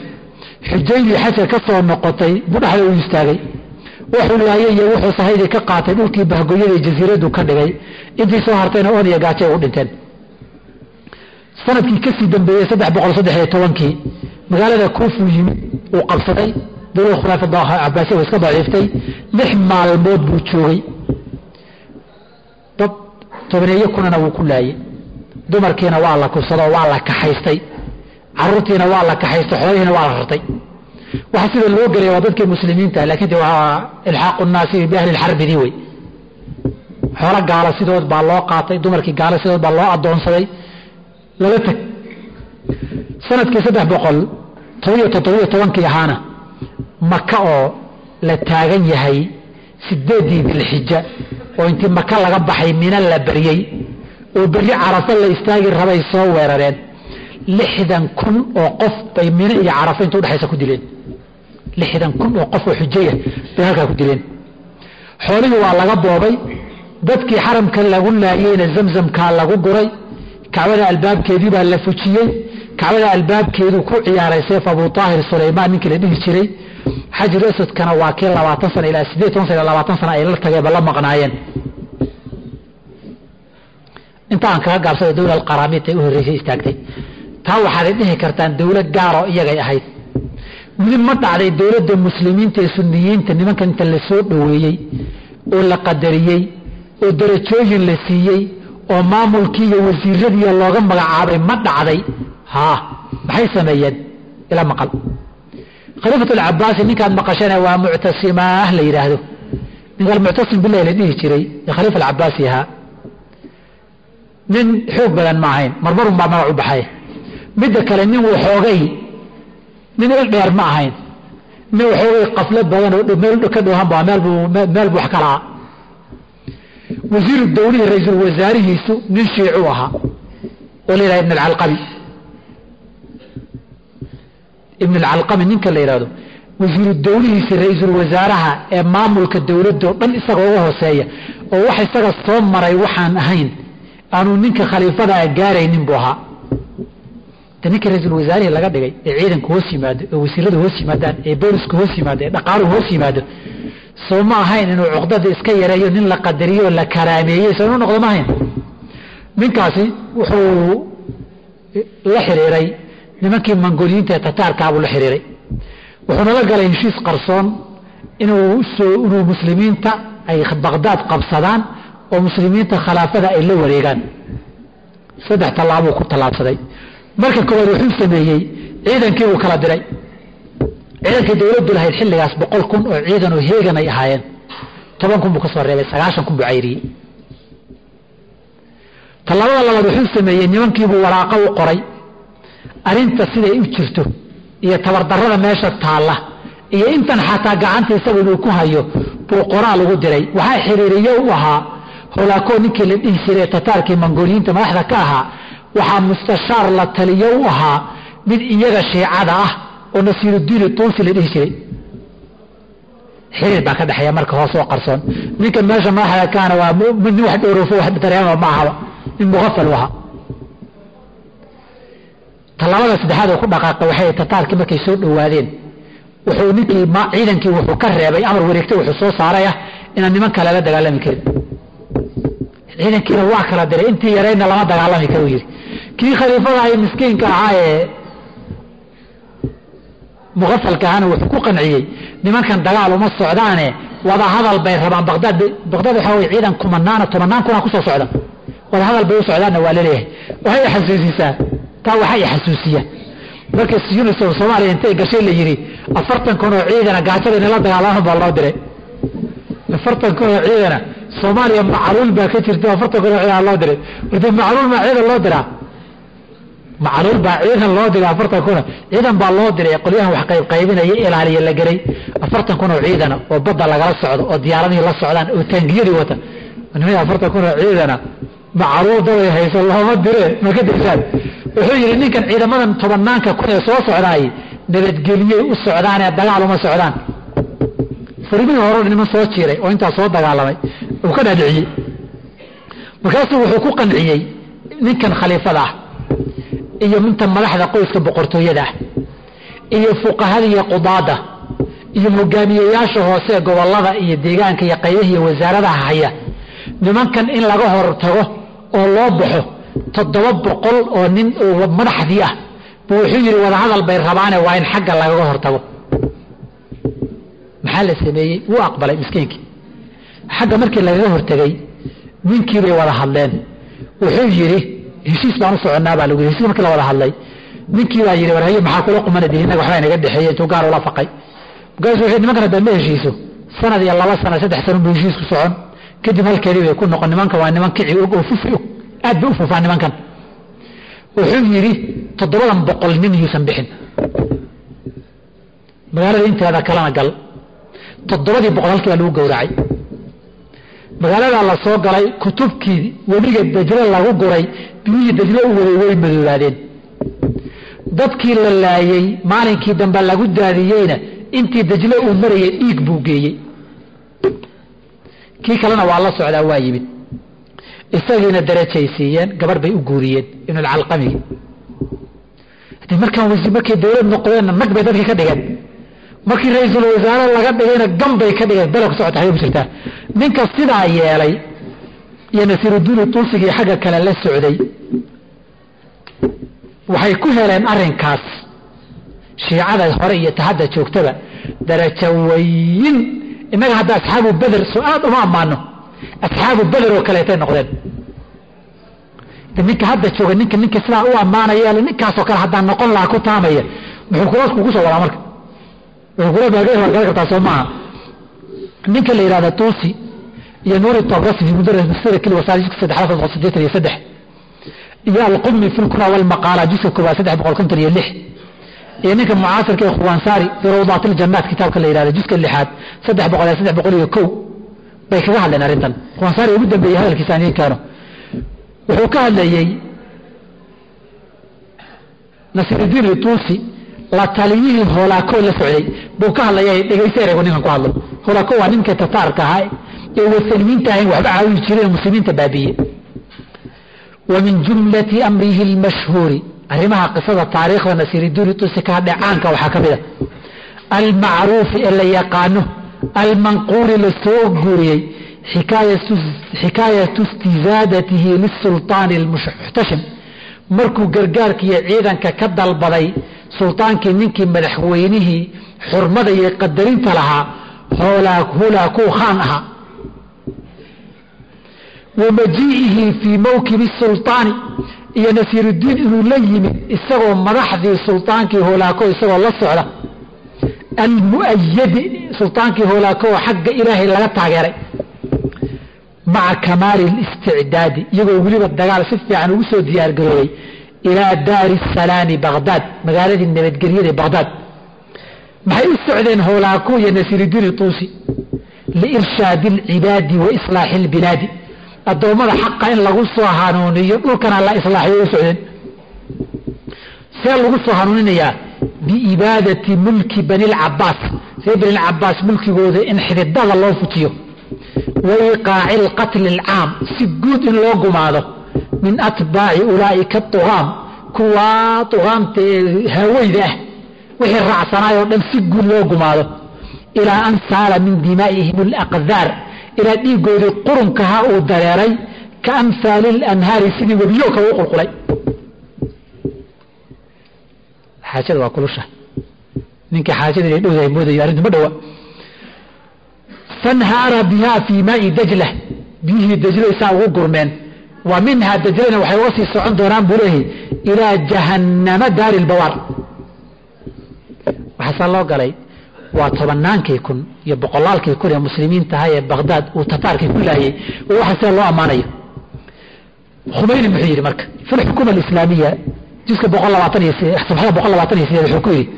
A: xujaydii xajka ka soo noqotay buu dhexda istaagay. Wuxuu laayay iyo wuxuu sahaydii ka qaatay dhulkii bahgoyadii jasiiradu ka dhigay. Intii soo hartayna oon iyo gaajo u dhinteen. Sanadkii ka sii dambeeyey saddex boqol saddex iyo tobankii magaalada kuufuu yimid uu qabsaday dowladda khulaafada cabaasiya wa iska daciiftay. Lix maalmood buu joogay. Dad tobaneeyo kunana wuu ku laayey dumarkiina waa la kubsadoo waa la kaxaystay. Caruurtiina waa la kaxaystay xoolihiina waa la rartay. Waxa sida loo gelaya waa dadkii muslimiinta laakiin de waa ilxaaqu nnaasi biahli lxarbidii wey xoolo gaalo sidood baa loo qaatay dumarkii gaalo sidood baa loo adoonsaday lala teg sannadkii saddex boqol todobiyo toddobiyo tobankii ahaana maka oo la taagan yahay sideeddii dilxija oo intii maka laga baxay mina la baryey oo berri carafo la istaagi rabay soo weerareen. Lixdan kun oo qof bay mino iyo carafo inta udhexaysa ku dileen. Lixdan kun oo qof oo xujaya bay halkaa ku dileen. Xoolihii waa laga boobay dadkii xaramka lagu laayeyna zamzamkaa lagu guray kacbada albaabkeedii baa la fujiyey kacbada albaabkeedu ku ciyaaray seef abu aahir sulaymaan ninkii la dhihi jiray xajar asadkana waa kii labaatan sana ilaa sideed toban sana labaatan sana ay la tageenba la maqnaayeen. Inta aan kaga gaabsada dawla alqaraamiid ee u horreysay istaagtay taa waxaaday dhihi kartaan dawlad gaaroo iyagay ahayd. Weli ma dhacday dowladda muslimiinta ee suniyiinta nimankan inta la soo dhoweeyey oo la qadariyey oo darajooyin la siiyey oo maamulkii iyo wasiiradiiya looga magacaabay ma dhacday. Haa maxay sameeyeen? Ila maqal khaliifat alcabaasi ninkaad maqashana waa muctasimaah la yidhaahdo. Ninka almuctasim bilahi la dhihi jiray ee khaliifa alcabaasi ahaa. Nin xoog badan ma ahayn marmarun baa magac u baxay. Midda kale nin waxoogay nin il dheer ma ahayn. Nin waxoogay qaflo badan oo meel ka dhowhan ba meel buu wax ka wasiiru dawlihii ra'iisul wasaarihiisu nin shiicu ahaa oo la yidhahda ibn alcalqami ibn alcalqami ninka la yidhahdo wasiiru dawlihiisa ra'iisul wasaaraha ee maamulka dowladda o dhan isaga uga hooseeya oo wax isaga soo maray waxaan ahayn aanu ninka khaliifadaa gaaraynin buu ahaa. De ninka ra'iisul wasaarihii laga dhigay ee ciidanka hoos yimaado ee wasiirada hoos yimaadaan ee booliska hoos yimaado ee dhaqaaluhu hoos yimaado soo ma ahayn inuu cuqdada iska yareeyo nin la qadariyo la karaameeyey soo inu noqdo ma ahayn? Ninkaasi wuxuu la xiriiray nimankii mangoliyiinta ee tataarkaabuu la xiriiray. Wuxuuna la galay heshiis qarsoon inuu inuu muslimiinta ay baqdaad qabsadaan oo muslimiinta khilaafada ay la wareegaan. Saddex tallaabuu ku tallaabsaday. Marka koowaad wuxuu sameeyey ciidankii uu kala diray. Ciidankii dowladdu lahayd xilligaas boqol kun oo ciidan oo heegan ay ahaayeen. Toban kun buu ka soo reebay sagaashan kun buu cayriyey. Tallaabada labaad wuxuu sameeyey nimankiibuu waraaqo u qoray arrinta siday u jirto iyo tabardarrada meesha taalla iyo intan xataa gacanta isagu inuu ku hayo buu qoraal ugu diray. Waxaa xiriiriyo u ahaa holaakoo ninkii la dhihi jiray tataarkii mangoliyiinta madaxda ka ahaa waxaa mustashaar la taliyo u ahaa mid iyaga shiicada ah oo nasiirudiini tuusi la dhihi jiray. Xiriir baa ka dhexeeya marka hoos oo qarsoon. Ninkan meesha madaxda kaana waa nin wax dhowrofo wax dareema ma nin muqafal u ahaa tallaabada saddexaad ku dhaqaaqay waxay tataarkii markay soo dhowaadeen. Wuxuu ninkii ciidankii wuxuu ka reebay amar wareegtay wuxuu soo saaray ah inaan niman kale la dagaalami karin. Ciidankiina waa kala diray intii yarayna lama dagaalami karo yidhi. Kii khaliifada ay miskiinka ahaa ee muqafalka ahana wuxuu ku qanciyey nimankan dagaal uma socdaane wada hadal bay rabaan baqdaad baqdaad waxaa weye ciidan kumanaana tobanaan kuna ku soo socda. Wada hadal bay u socdaanna waa la leeyahay waxay xasuusisaa taa waxay xasuusiya marka unisef soomaaliya intay gashay la yidhi afartan kun oo ciidana gaajada inala dagaalaman baa loo diray. Afartan kun oo ciidana soomaaliya macluul baa ka jirta afartan kun oo ciidan loo diray. Warde macluul maa ciidan loo diraa. Macluul baa ciidan loo diray afartan kuna ciidan baa loo diray qolyahan wax qaybqaybinaya ilaaliya la gelay afartan kun oo ciidana oo badda lagala socdo oo diyaaradihii la socdaan oo taangiyadii wata. Nimay afartan kun oo ciidana macluul dabay hayso looma dire ma ka daysaan wuxuu yidhi ninkan ciidamadan tobanaanka kun ee soo socdaay nabadgeliyey u socdaanee dagaal uma socdaan. Furmihii hore niman soo jiiray oo intaa soo dagaalamay uu ka dhaadhiciyey markaasuu wuxuu ku qanciyey ninkan khaliifada ah iyo minta madaxda qoyska boqortooyada ah iyo fuqahada iyo qudaada iyo hogaamiyeyaasha hoose gobollada iyo deegaanka iyo qaybaha iyo wasaaradaha haya nimankan in laga hortago oo loo baxo toddoba boqol oo nin madaxdii ah. Buu wuxuu yidhi wadahadal bay rabaane waa in xagga lagaga hortago. Maxaa la sameeyey? Wuu aqbalay miskiinkii xagga markii lagaga hortegay ninkii bay wada hadleen. Wuxuu yidhi heshiis baan u baa lagu yidhi. Heshiis markii la wada hadlay ninkii baa yidhi warhaye maxaa kula qumana dihi innaga waxbaa inaga dhexeeyey intuu gaar ula faqay. Markaasu wuxuu nimankan haddaad la heshiiso. Sanad iyo laba sana saddex sana buu heshiisku socon kadib halkeedii bay ku noqon nimanka waa niman kici og oo fufi aad bay u fufaa nimankan. Wuxuu yidhi toddobadan boqol nin yuusan bixin. Magaalada inteeda kalena gal. Toddobadii boqol halkii baa lagu gowracay. Magaaladaa la soo galay kutubkii webiga dajlo lagu guray biyihii dajlo u waday way madoobaadeen. Dadkii la laayey maalinkii dambe lagu daadiyeyna intii dajlo uu marayay dhiig buu geeyey kii kalena waa la socdaa waa yimid. Isagiina darajay siiyeen bay u guuriyeen ibnulcalqamigi haddii markaan wasi markay dawlad noqdeenna nag bay dadkii ka dhigeen. Markii ra'iisul wasaare laga dhigayna gan bay ka dhigeen belo ku socota ku jirtaa ninka sidaa yeelay iyo nasiirudiini tuusigii xagga kale la socday waxay ku heleen arrinkaas. Shiicada hore iyo tahadda joogtaba darajo weyn innaga hadda asxaabu beder so aad uma ammaano asxaabu beder oo kaleetay noqdeen ninka hadda jooga ninka ninka sidaa u ammaanaya ninkaasoo kale haddaan noqon lahaa ku taamaya muxuu kula kugu soo wadaa marka wuxuu kula baagay wargala kartaa soo maaha ninka la yidhahda tuusi iyo nuuri tabrasi fi mudaras sira kili wasaal jiska saddexaad boqol siddeetan iyo saddex iyo alqumi fi lkuna walmaqaala jiska koobaad saddex boqol konton iyo lix iyo ninka mucaasirka ee khuwaansaari fi rawdaat kitaabka la yidhahda jiska lixaad saddex boqol saddex boqol iyo kow bay kaga hadleen arrintan. Khuwaansaari ugu dambeeyey hadalkiisa aan idiin keeno wuxuu ka hadlayey nasirudiin ituusi la taliyihii hoolaako la socday. Buu ka hadlaya dhegaysa ninkan ku hadlo. Hoolaako waa ninka tataarka ahaa ee wasanimiinta ahayn waxba caawini jireen muslimiinta baabiye wa min jumlati amrihi lmashhuuri arrimaha qisada taariikhda nasirudiin ituusi ka hadhay caanka waxaa ka mid a almacruufi ee la yaqaano almanquuli la soo guuriyey xikaayatu istizaadatihi lisulطaani اlmuxtashim markuu gargaarkiiyo ciidanka ka dalbaday sultaankii ninkii madaxweynihii xurmada iyo qadarinta lahaa hulaakuu khaan ahaa wa majii'ihi fii mawkibi sulطaani iyo nasiiruddiin inuu la yimid isagoo madaxdii sultaankii hoolaako isagoo la socda almu'ayadi sultaankii hoolaako oo xagga ilaahay laga taageeray maca kamaali listicdaadi iyagoo weliba dagaal si fiican ugu soo diyaargaroobay ilaa daari salaami baqhdaad magaaladii nabadgelyada baqhdaad maxay u socdeen hoolaako iyo nasiiruddiin tuusi liirshaadi alcibaadi wa islaaxi albilaadi addoommada xaqa in lagu soo hanuuniyo dhulkana la islaaxiyo u see lagu soo hanuuninayaa biibaadati mulki bani lcabaas see bani lcabaas mulkigooda in xididada loo fujiyo waiqaaci alqatli alcaam si guud in loo gumaado. Min atbaaci ulaa'ika ugaam kuwaa ugaamta ee haaweyda ah. Wixii raacsanaayoo dhan si guud loo gumaado. Ilaa an saala min dimaa'ihim alaqdaar ilaa dhiigoodii qurunkaha uu dareeray ka amhaali اlanhaari sidii webiyo kale u qulqulay xaajada waa kulusha. Ninkii xaajada inay dhowdahay moodayo arrintu ma dhowa fanhaara biha fii maai dajla. Biyihii dajlo isaa ugu gurmeen. Wa minhaa dajlana waxay uga sii socon doonaan buu leeyahay ilaa jahannama daari lbawaar waxaasaa loo galay waa tobannaankii kun iyo boqolaalkii kun ee muslimiinta ahaa ee bakdaad uu tataarkii ku laayay waxa sida loo ammaanayo. Khumeyni muxuu yidhi marka fi lxukuma alislaamiya jiska boqol labaatan iyo safxada boqol labaatan iyo sideed wuxuu ku yidhi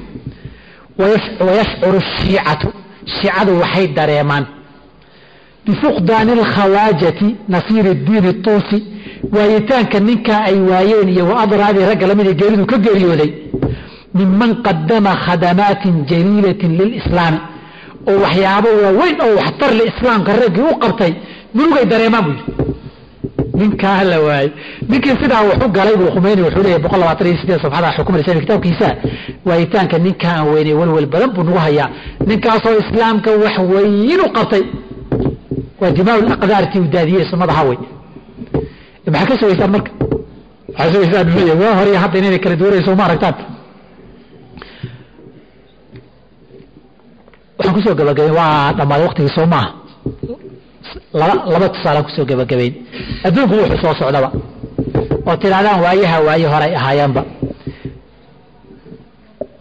A: wayashcuru shiicatu shiicadu waxay dareemaan bifuqdaani alkhawaajati nasiir diini tuusi waayitaanka ninkaa ay waayeen iyo waadraadii ragga lamida geeridu ka geeriyooday minman qadama khadamaatin jaliilatin lilislaami oo waxyaabo waaweyn oo waxtar le islaamka raggii u qabtay murugay dareemaan buu yidhi ninkaa la waayey ninkii sidaa waxu galay buu khumeyni wuxuu leeyahy boqol labaatan iyo sideed safxada xukumul islami kitaabkiisa waayitaanka ninkaa aan welwel badan buu nagu hayaa ninkaasoo islaamka wax weyn u qabtay waa dimaau aqdaartii uu daadiyey sunnadaha wey maxaa ka sugaysaan marka maxaa sugaysaan muxuu waa hore hadda inayna kala duwanayso ma aragtaan waxaan ku soo gabagabay waa dhammaaday waktigii soo maaha laba tusaalaan ku soo gabagabayn adduunku wuxuu soo socdaba. Oo tidhahdaan waayaha waaye horay ahaayeenba.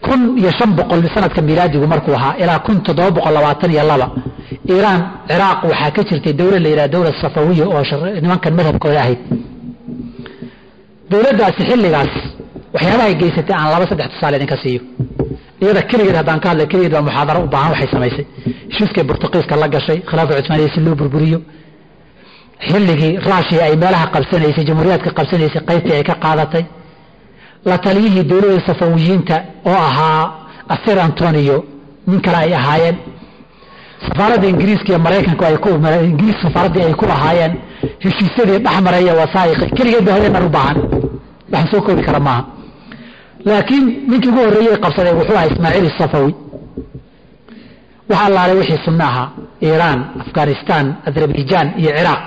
A: Kun iyo shan boqol sanadka milaadigu markuu ahaa ilaa kun toddoba boqol labaatan iyo laba iiraan ciraaq waxaa ka jirtay dowlad la yidhaha dowlad safawiya oo nimankan madhabkooda ahayd. Dowladdaasi xilligaas waxyaabahay geysatay aan laba saddex tusaale idinka siiyo iyada keligeed haddaan ka hadlay keligeed baa muxaadaro u baahan waxay samaysay. Heshiiskay burtuqiiska la gashay khilaafa cuthmaaniya si loo burburiyo. Xilligii rushia ay meelaha qabsanaysay jamhuuriyaadka qabsanaysay qaybtii ay ka qaadatay. La taliyihii dowladda safawiyiinta oo ahaa asir antonio nin kale ay ahaayeen. Safaaradda ingiriiska iyo maraykanku ay ku ingiriis safaaraddii ay ku lahaayeen heshiisyadii dhexmareeya wasaa'iqi keligeed ba habeenan u baahan. Waxaan soo koobi kara maaha laakiin ninkii ugu horreeyey qabsaday wuxuu ahaa ismaaciil isafawi waxa allaalay wixii sunno ahaa iiraan afghanistan azerbaijan iyo ciraaq.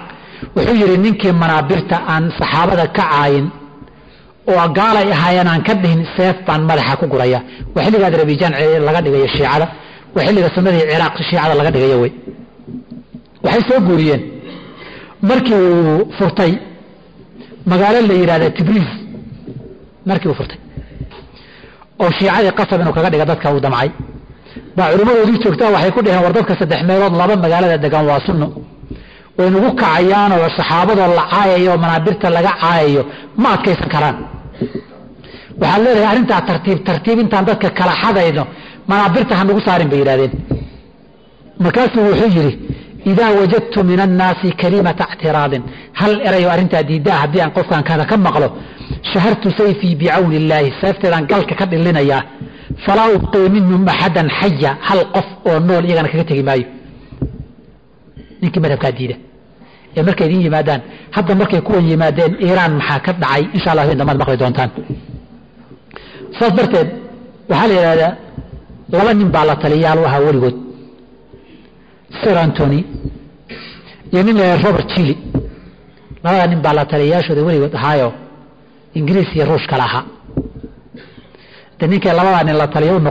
A: Wuxuu yidhi ninkii manaabirta aan saxaabada ka caayin oo gaalay ahaayeen aan ka dhihin seef baan madaxa ku guraya. Waa xilliga azerbaijan laga dhigayo shiicada. Waa xilliga sunnadii ciraaq shiicada laga dhigayo wey waxay soo guuriyeen. Markii uu furtay magaalo la yidhahda tibriis markii uu furtay oo shiicadii qasab inuu kaga dhiga dadka uu damcay. Baa culimmadoodii joogtaa waxay ku dhaheen war dadka saddex meelood laba magaalada degan waa sunno. Waynugu kacayaan oo saxaabadoo la caayayo oo manaabirta laga caayayo ma adkaysan karaan. Waxaad leedahay arrintaa tartiib tartiib intaan dadka kala xadayno manaabirta ha nagu saarin bay yidhahdeen markaasuu wuxuu yidhi idaa wajadtu min annaasi kalimata ictiraadin. Hal erayo arrintaa diiddaa haddii aan qofkaan kada ka maqlo shahartu sayfii bicawni illaahi seefteedaan galka ka dhilinayaa falaa ubqii minhum axadan xaya hal qof oo nool iyagana kaga tegi maayo ninkii madhabkaa diida ee markay idin yimaadaan hadda markay kuwan yimaadeen iiraan maxaa ka dhacay insha allah habeen damaad maqli doontaan saas darteed waxaa la yidhahdaa laba nin baa la taliyaal u ahaa weligood sir antony iyo nin la robert chili labada nin baa la taliyayaashooda weligood ahaayo ingiriis iyo ruush kala ahaa de ninkay labadaa nin la taliyo u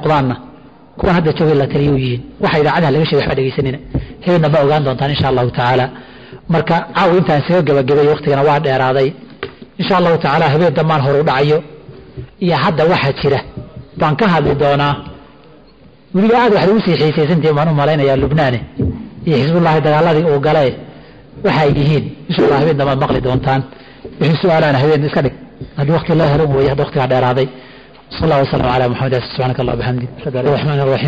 A: kuwan hadda joogay la taliyo yihiin waxa idaacadaha laga shegay waxba dhegaysanina habeenna ma ogaan doontaan insha allahu tacaala. Marka caawi intaan isaga gabagabay waktigana waa dheeraaday. Insha allahu tacaala habeen damaan horu dhacayo iyo hadda waxa jira baan ka hadli doonaa. Weliba aad waxaad ugu sii xiisaysantihin baan u malaynayaa lubnaane iyo xisbullahi dagaaladii uu gale waxay yihiin insha allah habeen damaad maqli doontaan. Wixii su'aalaana habeen iska dhig haddii wakti loo helo mooye hadda waktigaa dheeraaday sal allah wasalam ala maxamed subxaanaka allah bxamdi الرحمن الرحيم